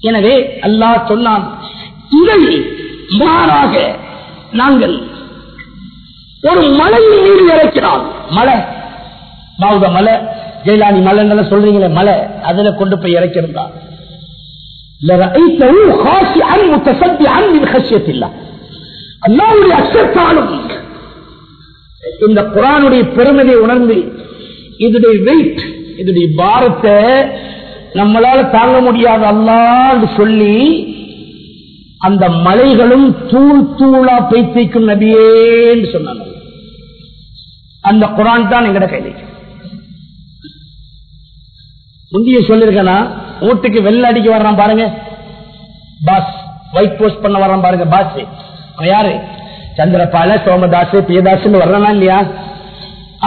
எனவே அல்லாஹ் சொன்னான் இதை மாறாக நாங்கள் ஒரு மலையை நீர் இறக்கிறான். மலை. மாவுத மலை. ஜெயலானி மலைன்னு சொல்றீங்களே மலை. அதுல கொண்டு போய் இறக்கிருந்தான் لرأيته خاشعا متصدعا من خشية الله அல்லாவுடைய அச்சத்தாலும் இந்த குரானுடைய பெருமதியை உணர்ந்து இதனுடைய வெயிட் இதனுடைய பாரத்தை நம்மளால தாங்க முடியாத அல்லான்னு சொல்லி அந்த மலைகளும் தூள் தூளா பைத்திக்கும் நபியேன்னு சொன்னாங்க அந்த குரான் தான் எங்கட கையில் இருக்கு. முந்திய சொல்லிருக்கேனா வீட்டுக்கு வெள்ள அடிக்க வர்றான் பாருங்க. பாஸ் ஒயிட் போஸ்ட் பண்ண வர்றான் பாருங்க பாஸ். அவன் யாரு? சந்திரபால சோமதாஸ் பிரியதாஸ் வர்றானா இல்லையா?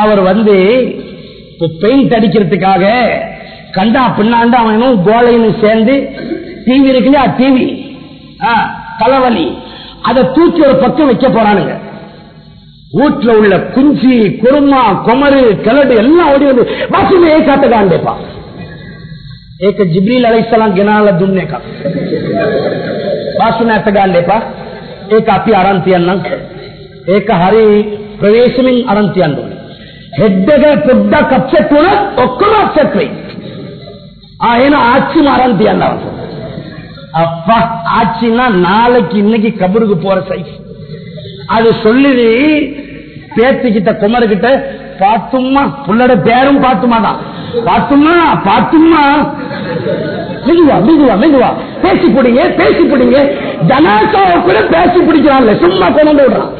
அவர் வந்து பெயிண்ட் அடிக்கிறதுக்காக கண்டா பின்னாண்டு அவனும் கோலையும் சேர்ந்து டிவி இருக்கு இல்லையா டிவி தலைவலி. அதை தூக்கி ஒரு பக்கம் வைக்க போறானுங்க. வீட்டுல உள்ள குஞ்சி குருமா குமரு கிளடு எல்லாம் ஓடி வந்து வாசுமே காட்டுக்காண்டேப்பா ඒක ජිබ්‍රීල් අලයිහිස්සලාම් ගෙනාලා දුන්න එකක්. බාසුන අප ගන්න එපා. ඒක අපි අරන් තියන්නම්. ඒක හරි ප්‍රවේශමින් අරන් තියන්න ඕනේ. හෙඩ් එක පොඩ්ඩක් අප්සෙට් වුණොත් ඔක්කොම අප්සෙට් වෙයි. ආ එන ஆச்சிම අරන් තියන්න අවශ්‍ය. அப்பா ஆச்சினா நாளைக்கு இன்னைக்கு கபருக்கு போற சைஸ். அது சொல்லுது பேத்துக்கிட்ட குமர்கிட்ட பாத்தும்மா புள்ளட பேரும் பாத்துமா தான் பாத்துமா பாத்துமா. மெதுவா மெதுவா மெதுவா. பேசி பிடிங்க பேசி பிடிங்க. ஜனாசாவை கூட பேசி பிடிக்கிறான்ல சும்மா கொண்டு விடுறான்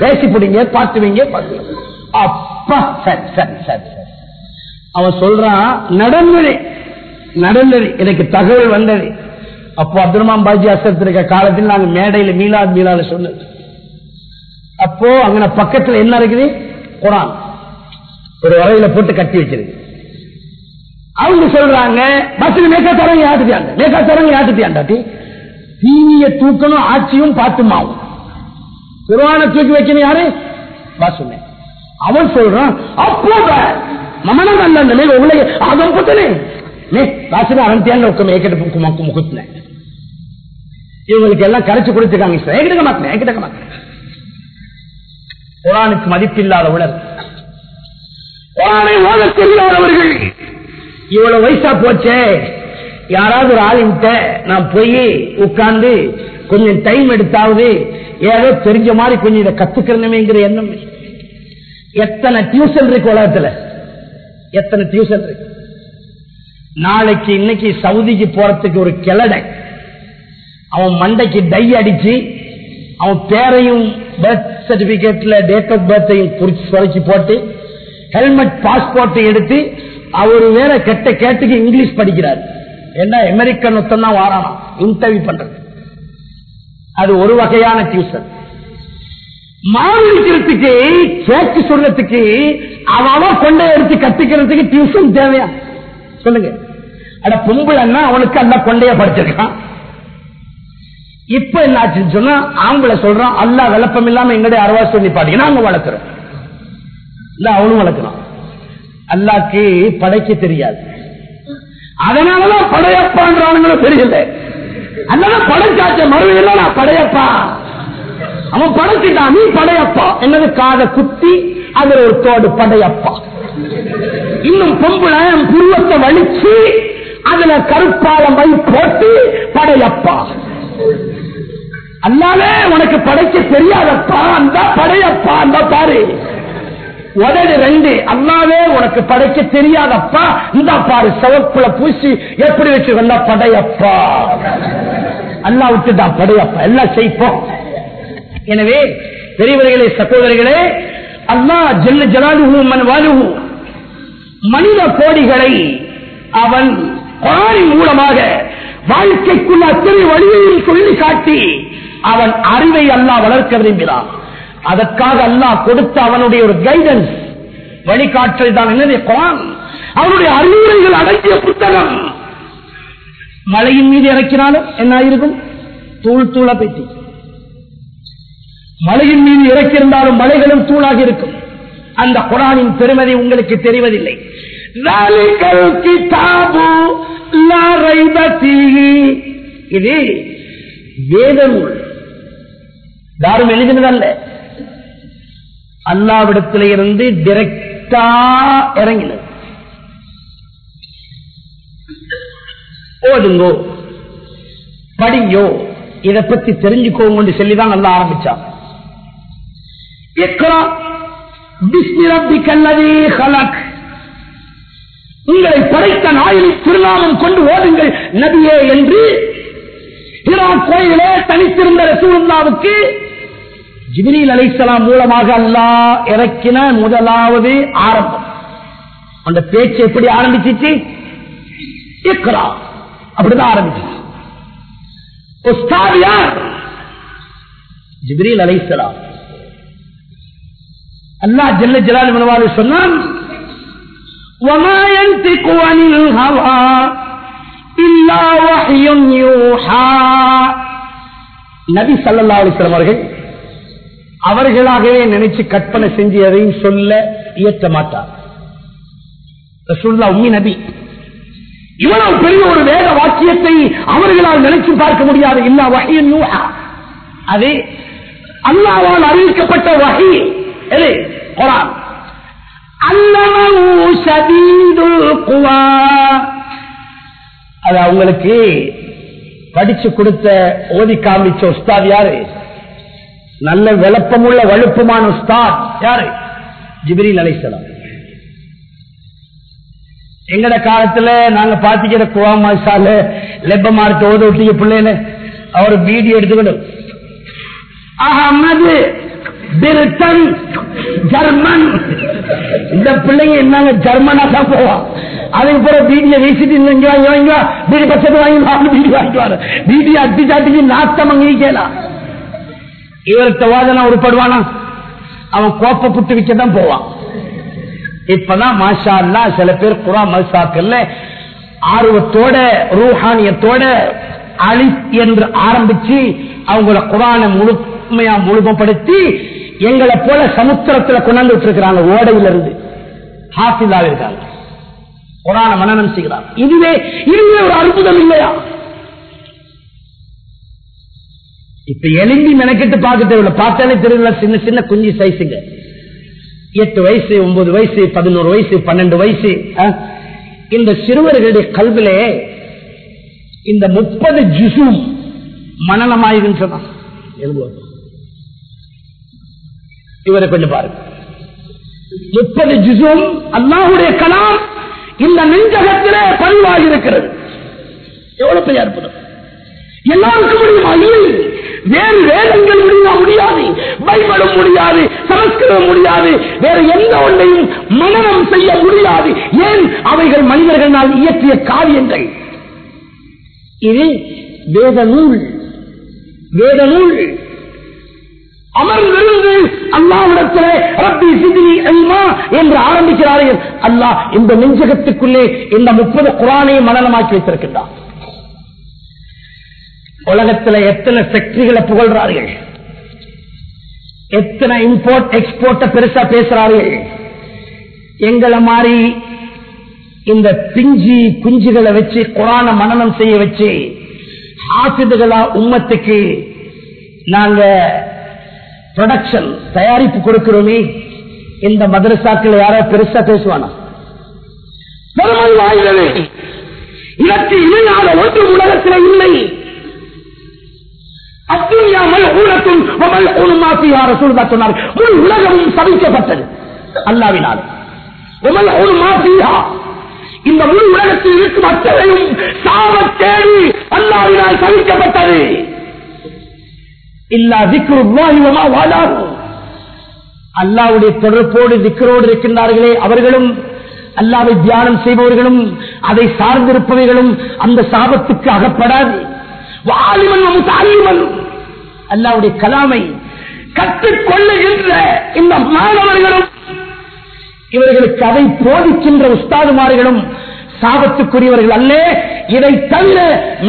பேசி பிடிங்க பாத்துவீங்க பாத்துவீங்க அப்பா சரி சரி சரி சரி. அவன் சொல்றான் நடந்தது நடந்தது. எனக்கு தகவல் வந்தது. அப்போ அப்துல்மான் பாஜி அசத்திருக்க காலத்தில் நாங்க மேடையில மீலாத் மீலாத சொன்னது. அப்போ அங்க பக்கத்துல என்ன இருக்குது? குரான். ஒரு வரையில போட்டு கட்டி வச்சிருக்கு. அவங்க சொல்றாங்க பஸ்ஸுக்கு மேக்கா தரங்க யாட்டுத்தியாண்ட மேக்கா தரங்க யாட்டுத்தியாண்டாட்டி தீனிய தூக்கணும் ஆட்சியும் பாத்துமாவும். திருவான தூக்கி வைக்கணும் யாரு? வாசுமே அவன் சொல்றான் அப்போ மமனம் அல்ல மேல உங்களை ஆகம் பத்தனே. மே வாசுமே அனந்தியாண்ட உட்காம ஏக்கிட்ட இவங்களுக்கு எல்லாம் கரைச்சு கொடுத்துருக்காங்க ஏகிட்ட மாட்டேன் ஏகிட்ட மாட்டேன். குரானுக்கு மதிப்பில்லாத உணர் குரானை ஓத தெரியாதவர்கள் இவ்வளவு வயசா போச்சே. யாராவது ஒரு ஆளுகிட்ட நான் போய் உட்கார்ந்து கொஞ்சம் டைம் எடுத்தாவது ஏதோ தெரிஞ்ச மாதிரி கொஞ்சம் இதை கத்துக்கிறணுமேங்கிற எண்ணம். எத்தனை டியூஷன் இருக்கு உலகத்துல? எத்தனை டியூஷன் இருக்கு? நாளைக்கு இன்னைக்கு சவுதிக்கு போறதுக்கு ஒரு கிளடை அவன் மண்டைக்கு டை அடிச்சு அவன் பேரையும் பர்த் சர்டிபிகேட்ல டேட் ஆஃப் பர்த்தையும் குறிச்சு சொலச்சி போட்டு ஹெல்மெட் பாஸ்போர்ட்டை எடுத்து அவர் வேற கெட்ட கேட்டுக்கு இங்கிலீஷ் படிக்கிறார். என்ன அமெரிக்கன் ஒத்தம் தான் வாரானா? இன்டர்வியூ பண்றது. அது ஒரு வகையான டியூஷன் மாநிலத்துக்கு கேட்டு சொல்றதுக்கு அவன் கொண்ட எடுத்து கத்துக்கிறதுக்கு டியூஷன் தேவையா? சொல்லுங்க. அட பொம்பளைன்னா அவனுக்கு அந்த கொண்டைய படிச்சிருக்கான். இப்ப என்ன ஆச்சுன்னு சொன்னா ஆம்பளை சொல்றான் அல்லா விளப்பம் இல்லாம எங்கடைய அறுவா சொல்லி பாட்டீங்கன்னா அவங்க வளர்க்கிறோம். இல்ல அவனும் வளர்க்கிறான். அல்லாக்கு படைக்க தெரியாது. அதனாலதான் படையப்பான்றானுங்களும் தெரியல. அதனால படைச்சாச்ச மறுபடியும் நான் படையப்பா? அவன் படைச்சிட்டான் நீ படையப்பா. என்னது காத குத்தி அதுல ஒரு தோடு படையப்பா. இன்னும் பொம்பளை புருவத்தை வலிச்சு அதுல கருப்பால மை போட்டு படையப்பா. அல்லாத உனக்கு படைக்க தெரியாதப்பா அந்த படையப்பா அந்த பாரு. உதடு ரெண்டு. அல்லாவே உனக்கு படைக்க தெரியாதப்பா. இந்த பாரு சவப்புல பூசி எப்படி வச்சு வந்தா படையப்பா. அல்லா விட்டுதான் படையப்பா. எல்லாம் செய்ப்போம். எனவே பெரியவர்களே சகோதரிகளே அல்லா ஜெல்ல ஜலாலுஹு மன் மனித கோடிகளை அவன் குரானின் மூலமாக வாழ்க்கைக்குள்ள அத்தனை வழியையும் சொல்லி காட்டி அவன் அறிவை அல்லா வளர்க்க விரும்பினான். அதற்காக அல்லாஹ் கொடுத்த அவனுடைய ஒரு கைடன்ஸ் வழிகாட்டல் தான். என்னது? குரான். அவனுடைய அறிவுரைகள் அடங்கிய புத்தகம். மலையின் மீது இறக்கினாலும் என்ன இருக்கும் தூள் தூள பெட்டி மலையின் மீது இறக்கியிருந்தாலும் மலைகளும் தூளாக இருக்கும். அந்த குரானின் பெருமதி உங்களுக்கு தெரிவதில்லை. இது வேத நூல் யாரும் எழுதினதல்ல. அல்லாவிடத்தில இருந்து டிரெக்டா இறங்கினது. ஓதுங்கோ படிங்கோ இதை பத்தி தெரிஞ்சுக்கோங்க சொல்லிதான் நல்லா ஆரம்பிச்சான். உங்களை படைத்த நாயில் திருநாமம் கொண்டு ஓடுங்கள் நபியே என்று கோயிலே தனித்திருந்த ரசூல்லாவுக்கு ஜிபிரில் அலைசலாம் மூலமாக அல்லா இறக்கினான் முதலாவது ஆரம்பம். அந்த பேச்சு எப்படி ஆரம்பிச்சிச்சு? இக்ரா. அப்படிதான் ஆரம்பிச்சு உஸ்தாத் யார்? ஜிப்ரீல் அலைசலாம் அல்லா ஜல்ல ஜலால் மனவாறு சொன்னான் நபி சல்லா அலிஸ்லாம் அவர்கள் அவர்களாகவே நினைச்சு கற்பனை செஞ்சு எதையும் சொல்ல இயற்ற மாட்டார். ரசூல்லா உம்மி நபி. இவ்வளவு பெரிய ஒரு வேத வாக்கியத்தை அவர்களால் நினைச்சு பார்க்க முடியாது. இல்லா வகையின் அது அல்லாவால் அறிவிக்கப்பட்ட வகை குரான். அது அவங்களுக்கு படிச்சு கொடுத்த ஓதி காமிச்ச உஸ்தாத் யாரு? நல்ல விளப்பமுள்ள வலுப்பமான உஸ்தாத் யாரு? ஜிபிரில் அலைசலாம் எங்கட காலத்துல நாங்க பாத்திக்கிற குவா மாசால லெப்ப ஓத விட்டிய பிள்ளைல அவர் வீடியோ எடுத்துக்கணும் அகமது பிரிட்டன் ஜெர்மன். இந்த பிள்ளைங்க என்னங்க ஜெர்மனா தான் போவான் அதுக்கு பிறகு வீடியோ வீசிட்டு இங்க வாங்கி வாங்கி வீடு பச்சத்து வாங்கி நாலு வாங்கிட்டு வர வீடியோ அட்டி சாட்டிக்கு அங்கே கேலாம் இவர்கிட்ட வாதனா உருப்படுவானா? அவன் கோப்ப புட்டு விற்க தான் போவான். இப்பதான் மாஷா அல்லா சில பேர் குரா மசாக்கல்ல ஆர்வத்தோட ரூஹானியத்தோட அலி என்று ஆரம்பிச்சு அவங்கள குரானை முழுமையா முழுமப்படுத்தி எங்களை போல சமுத்திரத்துல கொண்டாந்து விட்டுருக்கிறாங்க ஓடையில இருந்து ஹாஃபிலாக இருக்காங்க. குரான மனநம் செய்கிறார் இதுவே இதுவே ஒரு அற்புதம் இல்லையா? இப்ப எலும்பி மெனக்கிட்டு பார்க்க தெரியல பார்த்தாலே தெரியல சின்ன சின்ன குஞ்சு சைஸுங்க எட்டு வயசு ஒன்பது வயசு பதினோரு வயசு பன்னெண்டு வயசு இந்த சிறுவர்களுடைய கல்விலே இந்த முப்பது ஜிசும் மனநமாயிருன்னு சொன்னான். இவரை கொஞ்சம் பாருங்க. முப்பது ஜிசும் அல்லாஹுடைய கலாம் இந்த நெஞ்சகத்திலே பதிவாகி இருக்கிறது எவ்வளவு பெரிய அற்புதம். எல்லாருக்கும் முடியுமா? இல்லை. வேறு வேதங்கள் முடியுமா? முடியாது. பைபிளும் முடியாது. சமஸ்கிருதம் முடியாது. வேற எந்த ஒன்றையும் மனநம் செய்ய முடியாது. ஏன்? அவைகள் மனிதர்களால் இயற்றிய காரியங்கள். இது வேத நூல். வேத நூல். அமர்ந்திருந்து அல்லாவிடத்தில் ரப்பி சிதினி அல்மா என்று ஆரம்பிக்கிறார்கள். அல்லாஹ் இந்த நெஞ்சகத்துக்குள்ளே இந்த முப்பது குரானை மனநமாக்கி வைத்திருக்கின்றார் உலகத்துல எத்தனை ஃபேக்டரிகளை புகழ்றார்கள்? எத்தனை இம்போர்ட் எக்ஸ்போர்ட்ட பெருசா பேசுறார்கள்? எங்களை மாதிரி இந்த பிஞ்சி குஞ்சுகளை வச்சு குரான மனநம் செய்ய வச்சு ஆசிதுகளா உம்மத்துக்கு நாங்க ப்ரொடக்ஷன் தயாரிப்பு கொடுக்கிறோமே. இந்த மதரசாக்கள் யாரோ பெருசா பேசுவானா? பெருமை வாய்ந்தது. இதற்கு இணையாத ஒன்று உலகத்தில் இல்லை அத்துணியா மல் ஊனத்தும் மல் ஊனுமாசியா ரசூலுல்லாஹ் சொன்னார் முழு உலகமும் சபிக்கப்பட்டது. அல்லாவினால். உமல் ஊனுமாசியா இந்த முழு உலகத்தில் இருக்கும் அத்தனையும் சாபத் தேடி அல்லாவினால் சபிக்கப்பட்டது. இல்லா திக்ருல்லாஹி வமா வாலாஹு. அல்லாவுடைய தொடர்போடு திக்கரோடு இருக்கின்றார்களே அவர்களும் அல்லாவை தியானம் செய்பவர்களும் அதை சார்ந்திருப்பவைகளும் அந்த சாபத்துக்கு அகப்படாது. அல்லாவுடைய கலாமை கற்றுக்கொள்ளுகின்ற இந்த மாணவர்களும் இவர்களுக்கு அதை போதிக்கின்ற உஸ்தாதுமார்களும் சாபத்துக்குரியவர்கள் அல்ல இதை தவிர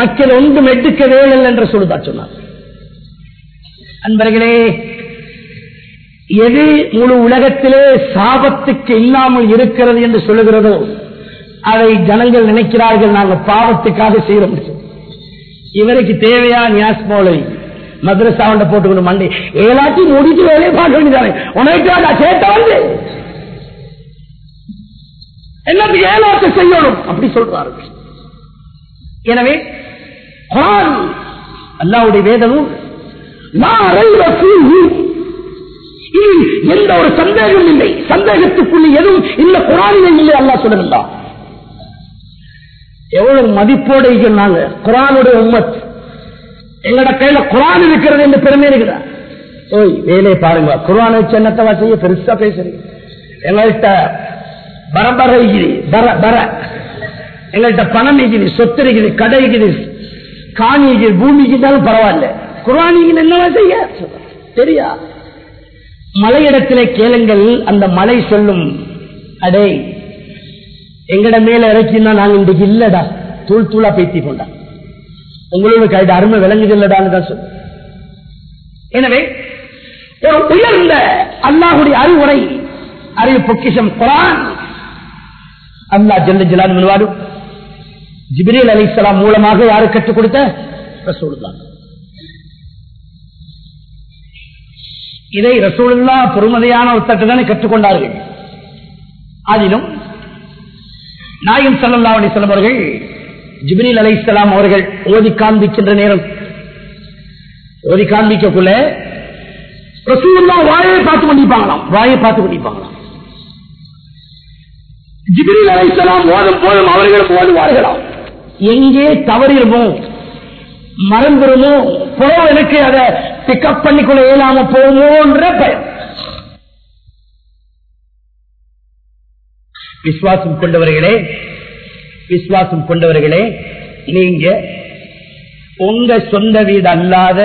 மக்கள் ஒன்றும் எடுக்க வேலை என்று சொல்லுதா சொன்னார். அன்பர்களே எது முழு உலகத்திலே சாபத்துக்கு இல்லாமல் இருக்கிறது என்று சொல்லுகிறதோ அதை ஜனங்கள் நினைக்கிறார்கள் நாங்கள் பாவத்துக்காக செய்கிறோம். இவருக்கு தேவையா நியாஸ் போலை? மதுரசாவண்ட போட்டுக்கணும் மண்டி. ஏழாச்சும் முடிச்சு வேலையை பார்க்க வேண்டியதானே? உனக்கு சேட்ட வந்து. என்னத்துக்கு ஏலாட்டு செய்யணும்? அப்படி சொல்றாரு. எனவே குரான் அல்லாவுடைய வேதமும் எந்த ஒரு சந்தேகம் இல்லை. சந்தேகத்துக்குள்ள எதுவும் இந்த குரானிலே இல்லை அல்லா சொல்லுகின்றான் எவ்வளவு மதிப்போடு நாங்க குரானுடைய உம்மத். எங்கட கையில குரான் இருக்கிறது என்று பெருமை இருக்கிறார். ஓய் வேலையை பாருங்க. குரான் வச்சு என்னத்தவா செய்ய பெருசா பேசுறீங்க. எங்கள்கிட்ட பரபர இருக்குது. பர பர. எங்கள்கிட்ட பணம் இருக்குது சொத்து இருக்குது கடை இருக்குது காணி இருக்குது பூமி இருந்தாலும் பரவாயில்ல. குரானிக்கு என்னவா செய்ய? தெரியா? மலையிடத்திலே கேளுங்கள் அந்த மலை சொல்லும் அடே எங்கட மேல இறக்கினா நாங்க இன்றைக்கு இல்லடா. தூள் தூளா பேத்தி கொண்டா. உங்களோட கைது அருமை விளங்குது இல்லடான்னு தான் சொல்லு எனவே ஒரு உயர்ந்த அல்லாஹுடைய அறிவுரை அறிவு பொக்கிஷம் குரான். அல்லா ஜெல்ல ஜலான் முன்வாடு ஜிபிரியல் அலி இஸ்லாம் மூலமாக யாரு கற்றுக் கொடுத்த? ரசூலுல்லாஹ். இதை ரசூலுல்லா பொறுமதியான ஒரு தட்டு தானே கற்றுக்கொண்டார்கள் அதிலும் நாயம் சல்லா அலி அவர்கள் ஜிப்ரீல் அலை இஸ்லாம் அவர்கள் ஓதி காண்பிக்கின்ற நேரம். ஓதி காண்பிக்கக்குள்ள வாயை பார்த்து பண்ணிப்பாங்களாம் வாயை பார்த்து பண்ணிப்பாங்களாம் ஜிப்ரீல் அலை இஸ்லாம் ஓதும் போதும் அவர்களும் ஓதுவார்களாம். எங்கே தவறிடுமோ மறந்துடுமோ புறவு எனக்கு அதை பிக்கப் பண்ணிக்கொள்ள இயலாம போகுமோன்ற பயம். விசுவாசம் கொண்டவர்களே விசுவாசம் கொண்டவர்களே நீங்க உங்க சொந்த வீடு அல்லாத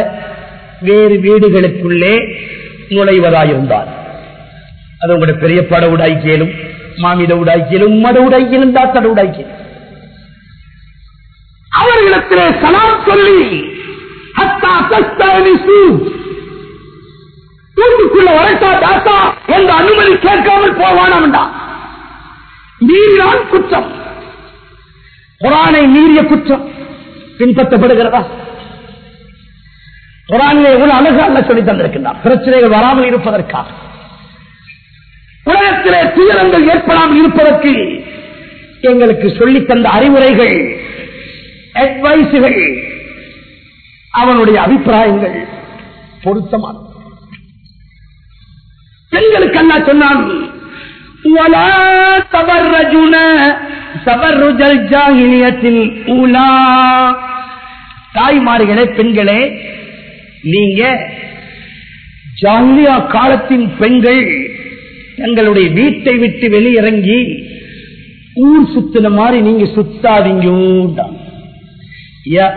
வேறு வீடுகளுக்குள்ளே நுழைவதாயிருந்தார் அது உங்களோட பெரிய பட உடாய்க்கியலும் மாமிட உடாய்க்கியலும் மட உடாய்க்கியலும் தாத்தட உடாய்க்கியலும் அவர்களிடத்திலே சலாம் சொல்லி ஹத்தா வரட்டா தாத்தா என்று அனுமதி கேட்காமல் போவானாம்டா மீறினால் குற்றம். குரானை மீறிய குற்றம் பின்பற்றப்படுகிறதா? குரானிலே ஒரு அழகா அல்ல சொல்லி தந்திருக்கின்றார் பிரச்சனைகள் வராமல் இருப்பதற்காக. உலகத்திலே துயரங்கள் ஏற்படாமல் இருப்பதற்கு எங்களுக்கு சொல்லித் தந்த அறிவுரைகள் அட்வைஸுகள் அவனுடைய அபிப்பிராயங்கள் பொருத்தமான பெண்களுக்கு என்ன சொன்னான் ولا تبرجن تبرج الجاهلية الأولى தாய்மார்களே பெண்களே நீங்க ஜாலியா காலத்தின் பெண்கள் தங்களுடைய வீட்டை விட்டு வெளியிறங்கி ஊர் சுத்தின மாதிரி நீங்க சுத்தாதீங்க يا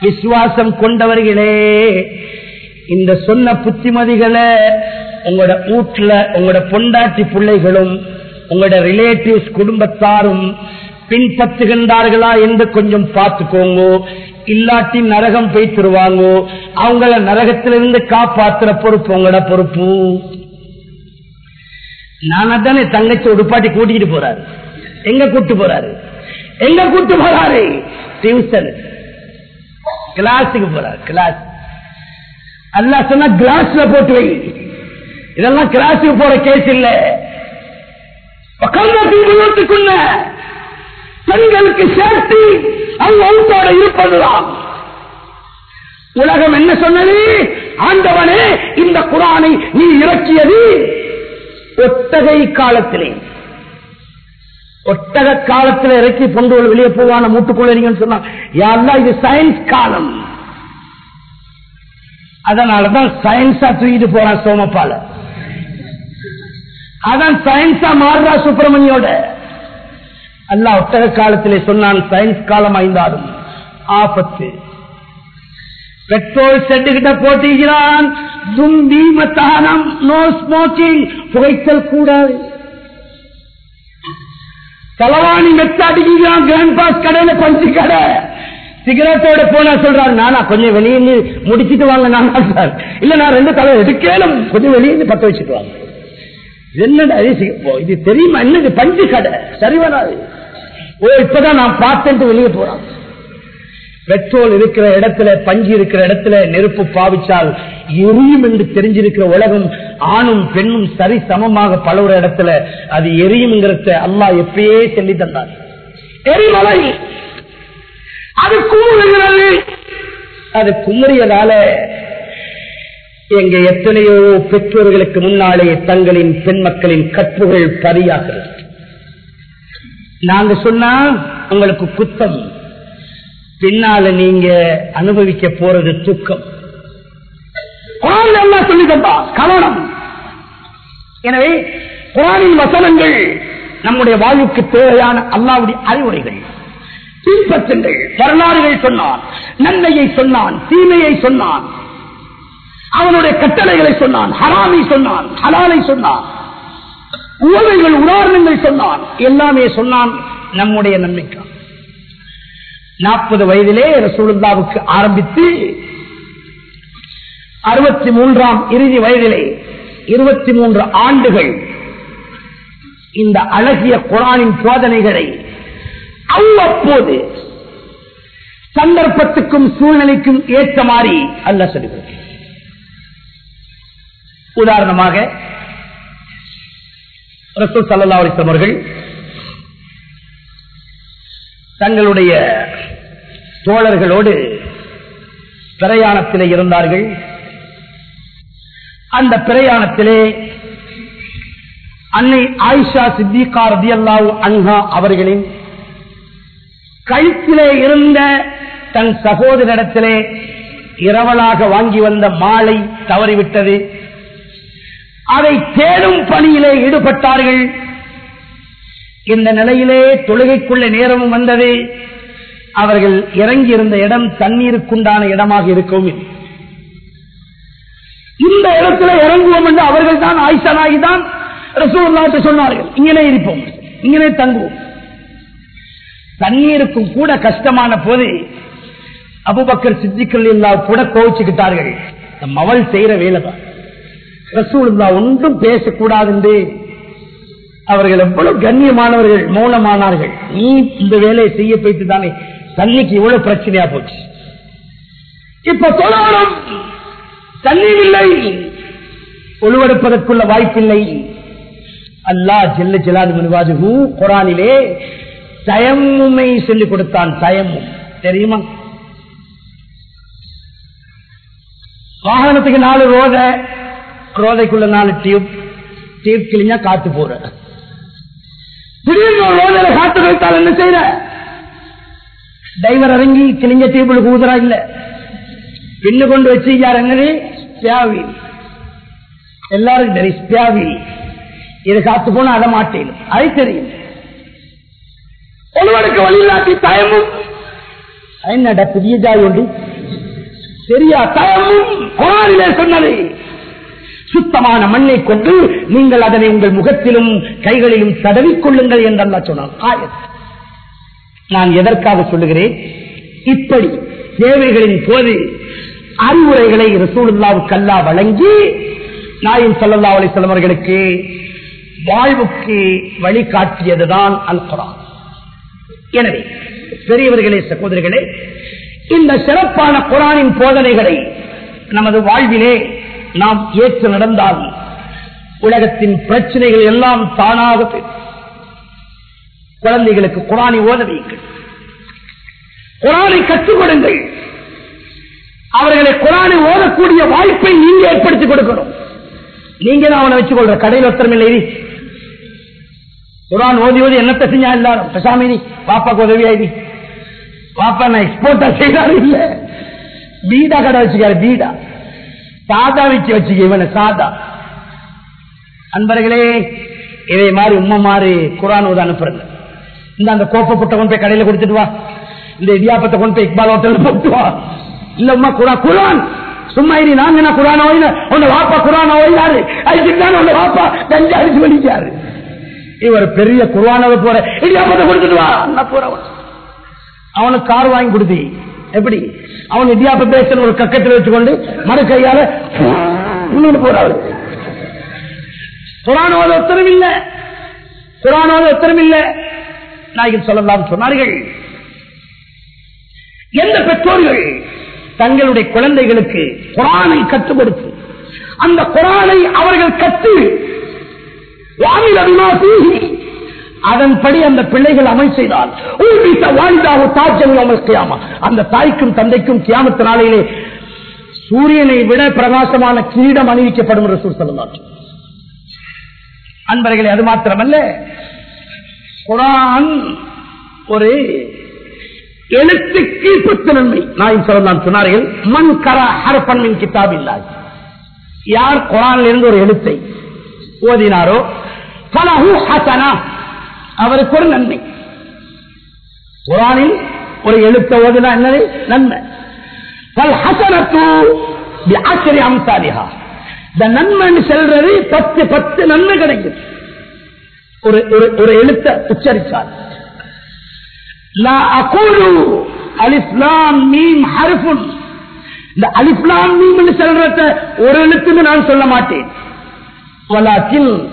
விசுவாசம் கொண்டவர்களே இந்த சொன்ன புத்திமதிகளை உங்களோட வீட்டுல உங்களோட பொண்டாட்டி பிள்ளைகளும் உங்களோட ரிலேட்டிவ்ஸ் குடும்பத்தாரும் பின்பற்றுகின்றார்களா என்று கொஞ்சம் பார்த்துக்கோங்க. இல்லாட்டி நரகம் போய்த்திருவாங்க அவங்கள நரகத்திலிருந்து காப்பாத்துற பொறுப்பு உங்களோட பொறுப்பு. நான் தானே தங்கச்சி உடுப்பாட்டி கூட்டிட்டு போறாரு. எங்க கூட்டு போறாரு? எங்க கூட்டு போறாரு? டியூஷன் கிளாஸுக்கு போறார் கிளாஸ் அல்லா சொன்னா கிளாஸ்ல போட்டு வை. இதெல்லாம் கிளாஸுக்கு போற கேஸ் இல்ல. பக்கத்துக்குள்ள பெண்களுக்கு சேர்த்து அவங்க அவுட்டோட இருப்பதுதான். உலகம் என்ன சொன்னது? ஆண்டவனே இந்த குரானை நீ இறக்கியது. ஒத்தகை காலத்திலே. ஒட்டக காலத்தில் இறக்கி பொங்கல் வெளியே போவான மூட்டுக்கொள்ளீங்கன்னு சொன்னா யாரெல்லாம் இது சயின்ஸ் காலம். அதனாலதான் சயின்ஸா தூக்கிட்டு போறான் சோமப்பால. அதான் சயின்ஸா மாறுறா சுப்பிரமணியோட. அல்லா ஒட்டக காலத்திலே சொன்னான் சயின்ஸ் காலம் ஐந்தாலும் ஆபத்து. பெட்ரோல் செட்டு கிட்ட போட்டுகிறான் நோ ஸ்மோக்கிங் புகைத்தல் கூடாது. தலவாணி மெத்த அடிக்கிறான் கிராண்ட் பாஸ் கடையில பஞ்சு கடை. சிகரெட்டோட போனா சொல்றாரு நானா கொஞ்சம் வெளியே முடிச்சிட்டு வாங்க நானா சார் இல்ல நான் ரெண்டு தலை எடுக்கலும் கொஞ்சம் வெளியே பத்த வச்சுட்டு வாங்க. என்னடா இது தெரியுமா? என்னது? பஞ்சு கடை. சரி வராது. ஓ இப்பதான் நான் பார்த்தேன்ட்டு வெளியே போறான். பெட்ரோல் இருக்கிற இடத்துல பஞ்சு இருக்கிற இடத்துல நெருப்பு பாவிச்சால் எரியும் என்று தெரிஞ்சிருக்கிற உலகம் ஆணும் பெண்ணும் சரி சமமாக பழகுற இடத்துல அது எரியும்ங்கிறத அல்லா எப்பயே சொல்லி தந்தார். எரிமலை! அது குமுறுகிறது அது குமுறியதால எங்க எத்தனையோ பெற்றோர்களுக்கு முன்னாலே தங்களின் பெண் மக்களின் கற்புகள் பரியாகிறது. நாங்க சொன்னா உங்களுக்கு குத்தம். பின்னால நீங்க அனுபவிக்க போறது துக்கம். சொல்லி தந்தா? கவனம். எனவே குரானின் வசனங்கள் நம்முடைய வாழ்வுக்கு தேவையான அல்லாவுடைய அறிவுரைகள். பின்பற்றுங்கள். வரலாறுகள் சொன்னான் நன்மையை சொன்னான் தீமையை சொன்னான். அவனுடைய கட்டளைகளை சொன்னான் ஹராமை சொன்னான் ஹலாலை சொன்னான். உவமைகள் உதாரணங்கள் சொன்னான். எல்லாமே சொன்னான் நம்முடைய நன்மைக்காக. நாற்பது வயதிலே ரசூலுல்லாவுக்கு ஆரம்பித்து அறுபத்தி மூன்றாம் இறுதி வயதிலே இருபத்தி மூன்று ஆண்டுகள் இந்த அழகிய குரானின் சோதனைகளை அவ்வப்போது சந்தர்ப்பத்துக்கும் சூழ்நிலைக்கும் ஏற்ற மாதிரி அல்ல சொல்லுகிறது உதாரணமாக ரசூல் சல்லா அலிஸ்லாம் அவர்கள் தங்களுடைய தோழர்களோடு பிரயாணத்திலே இருந்தார்கள். அந்த பிரயாணத்திலே அன்னை ஆயிஷா சித்திகா ரதியல்லாவு அன்ஹா அவர்களின் கழுத்திலே இருந்த தன் சகோதரிடத்திலே இரவலாக வாங்கி வந்த மாலை தவறிவிட்டது. அதை தேடும் பணியிலே ஈடுபட்டார்கள். இந்த நிலையிலே தொழுகைக்குள்ள நேரமும் வந்தது. அவர்கள் இறங்கி இருந்த இடம் தண்ணீருக்குண்டான இடமாக இருக்கவும் இந்த இடத்துல இறங்குவோம் என்று அவர்கள் தான் ஆயிஷனாகி தான் ரசூல்லாட்டு சொன்னார்கள். இங்கனே இருப்போம். இங்கே தங்குவோம். தண்ணீருக்கும் கூட கஷ்டமான போது அபுபக்கர் சித்திக்கள் இல்லா கூட கோவிச்சுக்கிட்டார்கள். மவள் அவள் வேலை தான் ரசூலுல்லா ஒன்றும் பேசக்கூடாது என்று அவர்கள் எவ்வளவு கண்ணியமானவர்கள் மௌனமானார்கள். நீ இந்த வேலையை செய்ய போயிட்டு தானே தண்ணிக்கு இவ்வளவு பிரச்சனையா போச்சு. இப்ப தொழாரம் தண்ணீர் இல்லை. ஒழுவெடுப்பதற்குள்ள வாய்ப்பில்லை. அல்லாஹ் ஜெல்ல ஜெலாது முன்வாஜு குரானிலே தயமுமை சொல்லிக் கொடுத்தான். தயமும் தெரியுமா? வாகனத்துக்கு நாலு ரோத ரோதைக்குள்ள நாலு டியூப் டியூப் கிழிஞ்சா காத்து போற. திடீர்னு ஒரு காத்து வைத்தால் என்ன செய்யற டிரைவர் இறங்கி கிழிஞ்ச டேபிள் கூதுறா இல்ல. பின்னு கொண்டு வச்சு யார் என்னது? ஸ்பியாவி எல்லாரும் தெரியும் ஸ்பியாவி இது காத்து போனா அதை மாட்டேன். அது தெரியும். ஒருவருக்கு வழியில்லாட்டி தயமும். என்னடா புதிய ஜாய் சரியா தயமும் குரானிலே சொன்னது. சுத்தமான மண்ணை கொண்டு நீங்கள் அதனை உங்கள் முகத்திலும் கைகளிலும் சதவிக்கொள்ளுங்கள் என்றெல்லாம் சொன்னால் நான் எதற்காக சொல்லுகிறேன்? இப்படி தேவைகளின் போது அறிவுரைகளை ரசூலுல்லாவுக்கு அல்லா வழங்கி நாயின் சல்லா அலிஸ்லாம் செல்வர்களுக்கு வாழ்வுக்கு வழிகாட்டியதுதான் அல் குரான் எனவே பெரியவர்களே சகோதரிகளே இந்த சிறப்பான குரானின் போதனைகளை நமது வாழ்விலே நாம் ஏற்று நடந்தால் உலகத்தின் பிரச்சனைகள் எல்லாம் தானாக குழந்தைகளுக்கு குரானை ஓத வையுங்கள். குரானை கற்றுக் கொடுங்கள். அவர்களை குரானை ஓதக்கூடிய வாய்ப்பை நீங்க ஏற்படுத்தி கொடுக்கணும். நீங்க தான் அவனை வச்சுக்கொள்ற கடையில் ஒருத்தரம் இல்லை. குரான் ஓதி ஓதி என்னத்தை செஞ்சா எல்லாரும்? பிரசாமி பாப்பாக்கு உதவியாயி பாப்பா நான் எக்ஸ்போர்ட்டா செய்தாரு இல்ல. பீடா கடை வச்சுக்காரு பீடா. சாதா வச்சு வச்சுக்க இவனை சாதா. அன்பர்களே இதே மாதிரி உம்மை மாதிரி குரான் ஓத அனுப்புறது. இந்த அந்த கோப்பை புட்டை கொண்டு போய் கடையில கொடுத்துட்டு வா. இந்த இடியாப்பத்தை கொண்டு போய் இக்பால் ஹோட்டல் போட்டு வா. இல்ல உமா குரான் குரான். சும்மா இனி நாங்க நான் குரான ஓயில உங்க வாப்பா குரான ஓயிலாரு அதுக்கு உங்க வாப்பா கஞ்சா அழிச்சு பண்ணிக்காரு இவர் பெரிய குர்வானவை போற. இடியாப்பத்தை கொடுத்துட்டு வா. நான் போறவன் அவனுக்கு கார் வாங்கி கொடுத்தி. எப்படி? அவன் இடியாப்ப பேசணும் ஒரு கக்கத்தில் வச்சுக்கொண்டு மறு கையால போறாரு குரானோத உத்தரவு இல்ல. குரானோட உத்தரவு இல்ல. நாயகன் சொல்லலாம் சொன்னார்கள். எந்த பெற்றோர்கள் தங்களுடைய குழந்தைகளுக்கு குரானை கட்டுப்படுத்தி அந்த குரானை அவர்கள் கற்று வானில் அபிமாசி அதன்படி அந்த பிள்ளைகள் அமல் செய்தால். அந்த தாய்க்கும் தந்தைக்கும் கியாமத்து நாளையிலே சூரியனை விட பிரகாசமான கிரீடம் அணிவிக்கப்படும் என்று சொல்லலாம் அன்பர்களே அது மாத்திரமல்ல. குரான் ஒரு எழுத்துக்கு பத்து நன்மை. நான் சொல்லலாம் சொன்னார்கள் மண் கர ஹரப்பன்மின் கித்தாப் இல்லாய் யார் குரானில் இருந்து ஒரு எழுத்தை ஓதினாரோ பலஹு ஹசனா அவருக்கு ஒரு நன்மை. குரானில் ஒரு எழுத்த ஓதினா என்னது? நன்மை. பல் ஹசனத்து ஆச்சரிய இந்த நன்மைன்னு செல்றது பத்து பத்து நன்மை கிடைக்கும் ஒரு ஒரு- எழுத்த உச்சரித்தால் லா அகூலு அலிஸ்லாம் மீம் ஹர்ஃபுன். இந்த அலிஸ்லாம் மீம் செல்றத ஒரு எழுத்துன்னு நான் சொல்ல மாட்டேன். வலாக்கில்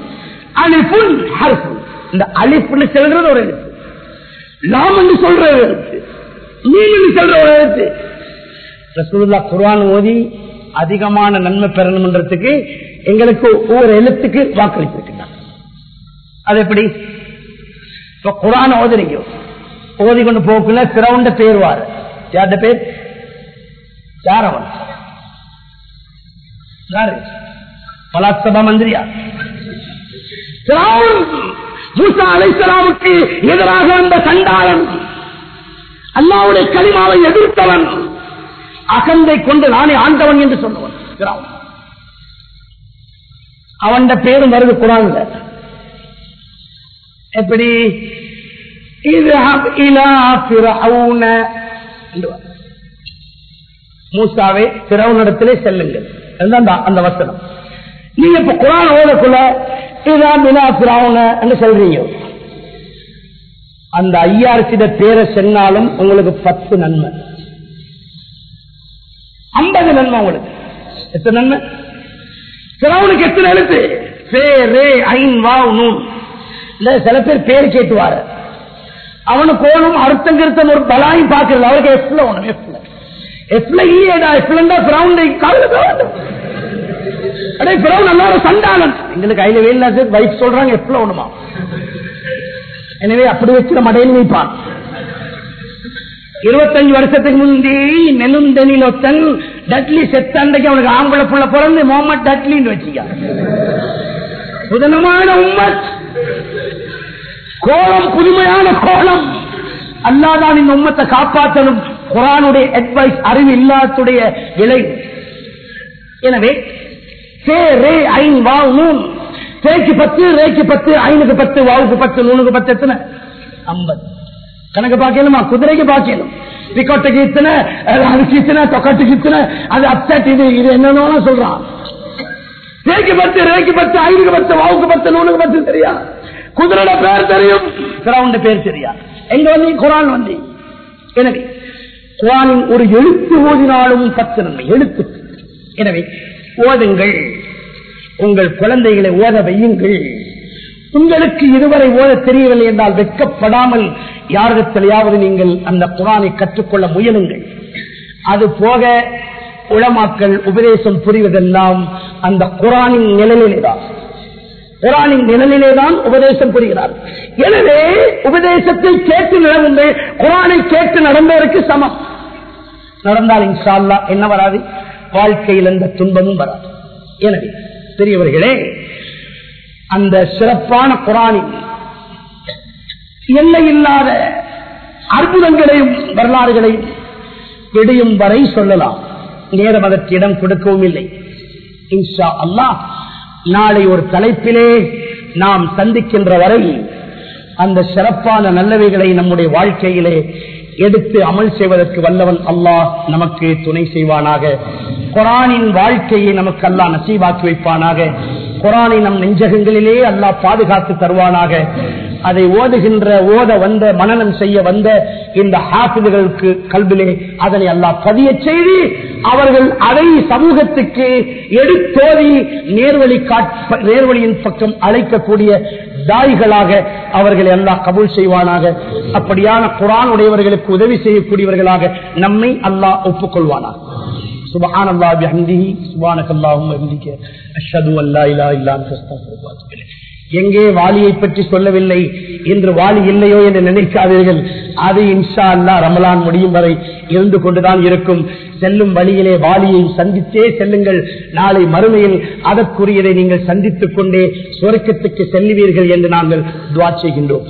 அலிஃபுன் ஹர்ஃபுன். இந்த அழிப்புன்னு செல்கிறது ஒரு எழுத்து. லாம் என்று சொல்ற ஒரு எழுத்து. மீம் என்று சொல்ற ஒரு எழுத்து. ரசூல்லா குர்வான் ஓதி அதிகமான நன்மை பெறணும்ன்றதுக்கு எங்களுக்கு ஒவ்வொரு எழுத்துக்கு வாக்களித்திருக்கிறார் அது எப்படி? இப்ப குரான் ஓதுறீங்க. ஓதி கொண்டு போக்குல சிரவுண்ட பேருவாரு. யார்ட பேர்? யார்? அவன் யாரு பலாசபா மந்திரியா மூசா அலைஹிஸ்ஸலாமுக்கு எதிராக வந்த சண்டாளன் அல்லாவுடைய களிமாவை எதிர்த்தவன் அகந்தை கொண்டு நானே ஆண்டவன் என்று சொன்னவன் அவன் பேரும் வருது குரான் எப்படி? மூசாவை நடத்திலே செல்லுங்கள். அந்த வசனம். நீங்க இப்ப குரான் ஓடக்குள்ள இதுதான் மினா பிராவுன என்று சொல்றீங்க. அந்த ஐயாயிரத்திட பேரை சென்னாலும் உங்களுக்கு பத்து நன்மை. ஐம்பது நன்மை உங்களுக்கு. எத்தனை நன்மை? பிறவனுக்கு எத்தனை எழுத்து? பே ரே ஐன் வா நூன். இல்ல சில பேர் பேர் கேட்டுவாரு. அவனுக்கு ஓனும் அர்த்தம் கிருத்தம் ஒரு பலாயும் பாக்குறது அவருக்கு எஃப்ல ஒண்ணும் எஃப்ல எஃப்ல e இல்லையடா எஃப்லண்டா பிரவுண்டை காலில் அடே பிரவுன் நல்ல ஒரு சண்டாளன் எங்களுக்கு கையில வேலை வைஃப் சொல்றாங்க எஃப்ல ஒண்ணுமா? எனவே அப்படி வச்சு மடையில் வைப்பான் இருபத்தஞ்சு வருஷத்துக்கு முந்தி நெலுந்தனில் ஒத்தன் டட்லி செத்த அன்றைக்கு அவனுக்கு ஆம்பளை புள்ள பிறந்து முகமது டட்லின்னு வச்சுக்க. புதனமான உம்மத். கோலம் புதுமையான கோலம். அல்லாதான் இந்த உம்மத்தை காப்பாற்றணும். குரானுடைய அட்வைஸ் அறிவு இல்லாத்துடைய விலை எனவே சே ரே ஐன் வா நூன். சேக்கு பத்து ரேக்கு பத்து ஐனுக்கு பத்து வாவுக்கு பத்து நூனுக்கு பத்து எத்தனை? ஐம்பது. கணக்கு பார்க்கணுமா? குதிரைக்கு பார்க்கணும். பிக்கோட்டுக்கு இத்தனை அதுக்கு இத்தனை தொக்கட்டுக்கு இத்தனை அது அப்செட் இது இது என்னன்னு சொல்றான்? ரேக்கு பத்து ரேக்கு பத்து ஐனுக்கு பத்து வாவுக்கு பத்து நூனுக்கு பத்து தெரியா? குதிரோட பேர் தெரியும். கிரவுண்ட் பேர் தெரியா? எங்க வந்து? குரான் வந்து. எனவே குரானின் ஒரு எழுத்து ஓதினாலும் பத்து நன்மை. எழுத்து. எனவே ஓதுங்கள். உங்கள் குழந்தைகளை ஓத வையுங்கள். உங்களுக்கு இதுவரை ஓத தெரியவில்லை என்றால் வெட்கப்படாமல் யாரிடத்திலேயாவது நீங்கள் அந்த குரானை கற்றுக்கொள்ள முயலுங்கள். அது போக உளமாக்கல் உபதேசம் புரிவதெல்லாம் அந்த குரானின் நிழலிலேதான். குரானின் நிழலிலேதான் உபதேசம் புரிகிறார். எனவே உபதேசத்தை கேட்டு நடந்து குரானை கேட்டு நடந்தவருக்கு சமம். நடந்தால் இன்ஷால்லா என்ன வராது? வாழ்க்கையில் எந்த துன்பமும் வராது. எனவே பெரியவர்களே அந்த சிறப்பான குரானில் எல்லை இல்லாத அற்புதங்களையும் வரலாறுகளையும் விடியும் வரை சொல்லலாம். நேரம் அதற்கு இடம் கொடுக்கவும் இல்லை. இன்ஷா அல்லா நாளை ஒரு தலைப்பிலே நாம் சந்திக்கின்ற வரை அந்த சிறப்பான நல்லவைகளை நம்முடைய வாழ்க்கையிலே எடுத்து அமல் செய்வதற்கு வல்லவன் அல்லாஹ் நமக்கு துணை செய்வானாக. குரானின் வாழ்க்கையை நமக்கு அல்லாஹ் நசீவாக்கி வைப்பானாக. குரானை நம் நெஞ்சகங்களிலே அல்லாஹ் பாதுகாத்து தருவானாக. அதை ஓதுகின்ற ஓத வந்த மனநம் செய்ய வந்த இந்த ஹாபிதுகளுக்கு கல்விலே அதனை அல்லாஹ் பதிய செய்து அவர்கள் அதை சமூகத்துக்கு எடுத்தோதி நேர்வழி நேர்வழியின் பக்கம் அழைக்கக்கூடிய தாய்களாக அவர்களை எல்லாம் கபூல் செய்வானாக அப்படியான குரான் உடையவர்களுக்கு உதவி செய்யக்கூடியவர்களாக நம்மை அல்லாஹ் ஒப்புக்கொள்வானாக سبحان الله بحمده سبحانك اللهم وبحمدك اشهد ان لا اله الا انت استغفرك واتوب اليك எங்கே வாலியை பற்றி சொல்லவில்லை என்று வாலி இல்லையோ என்று நினைக்காதீர்கள் அது இன்ஷா அல்லா ரமலான் முடியும் வரை இருந்து கொண்டுதான் இருக்கும். செல்லும் வழியிலே வாலியை சந்தித்தே செல்லுங்கள். நாளை மறுமையில் அதற்குரியதை நீங்கள் சந்தித்துக் கொண்டே சுரக்கத்துக்கு செல்லுவீர்கள் என்று நாங்கள் துவா செய்கின்றோம்.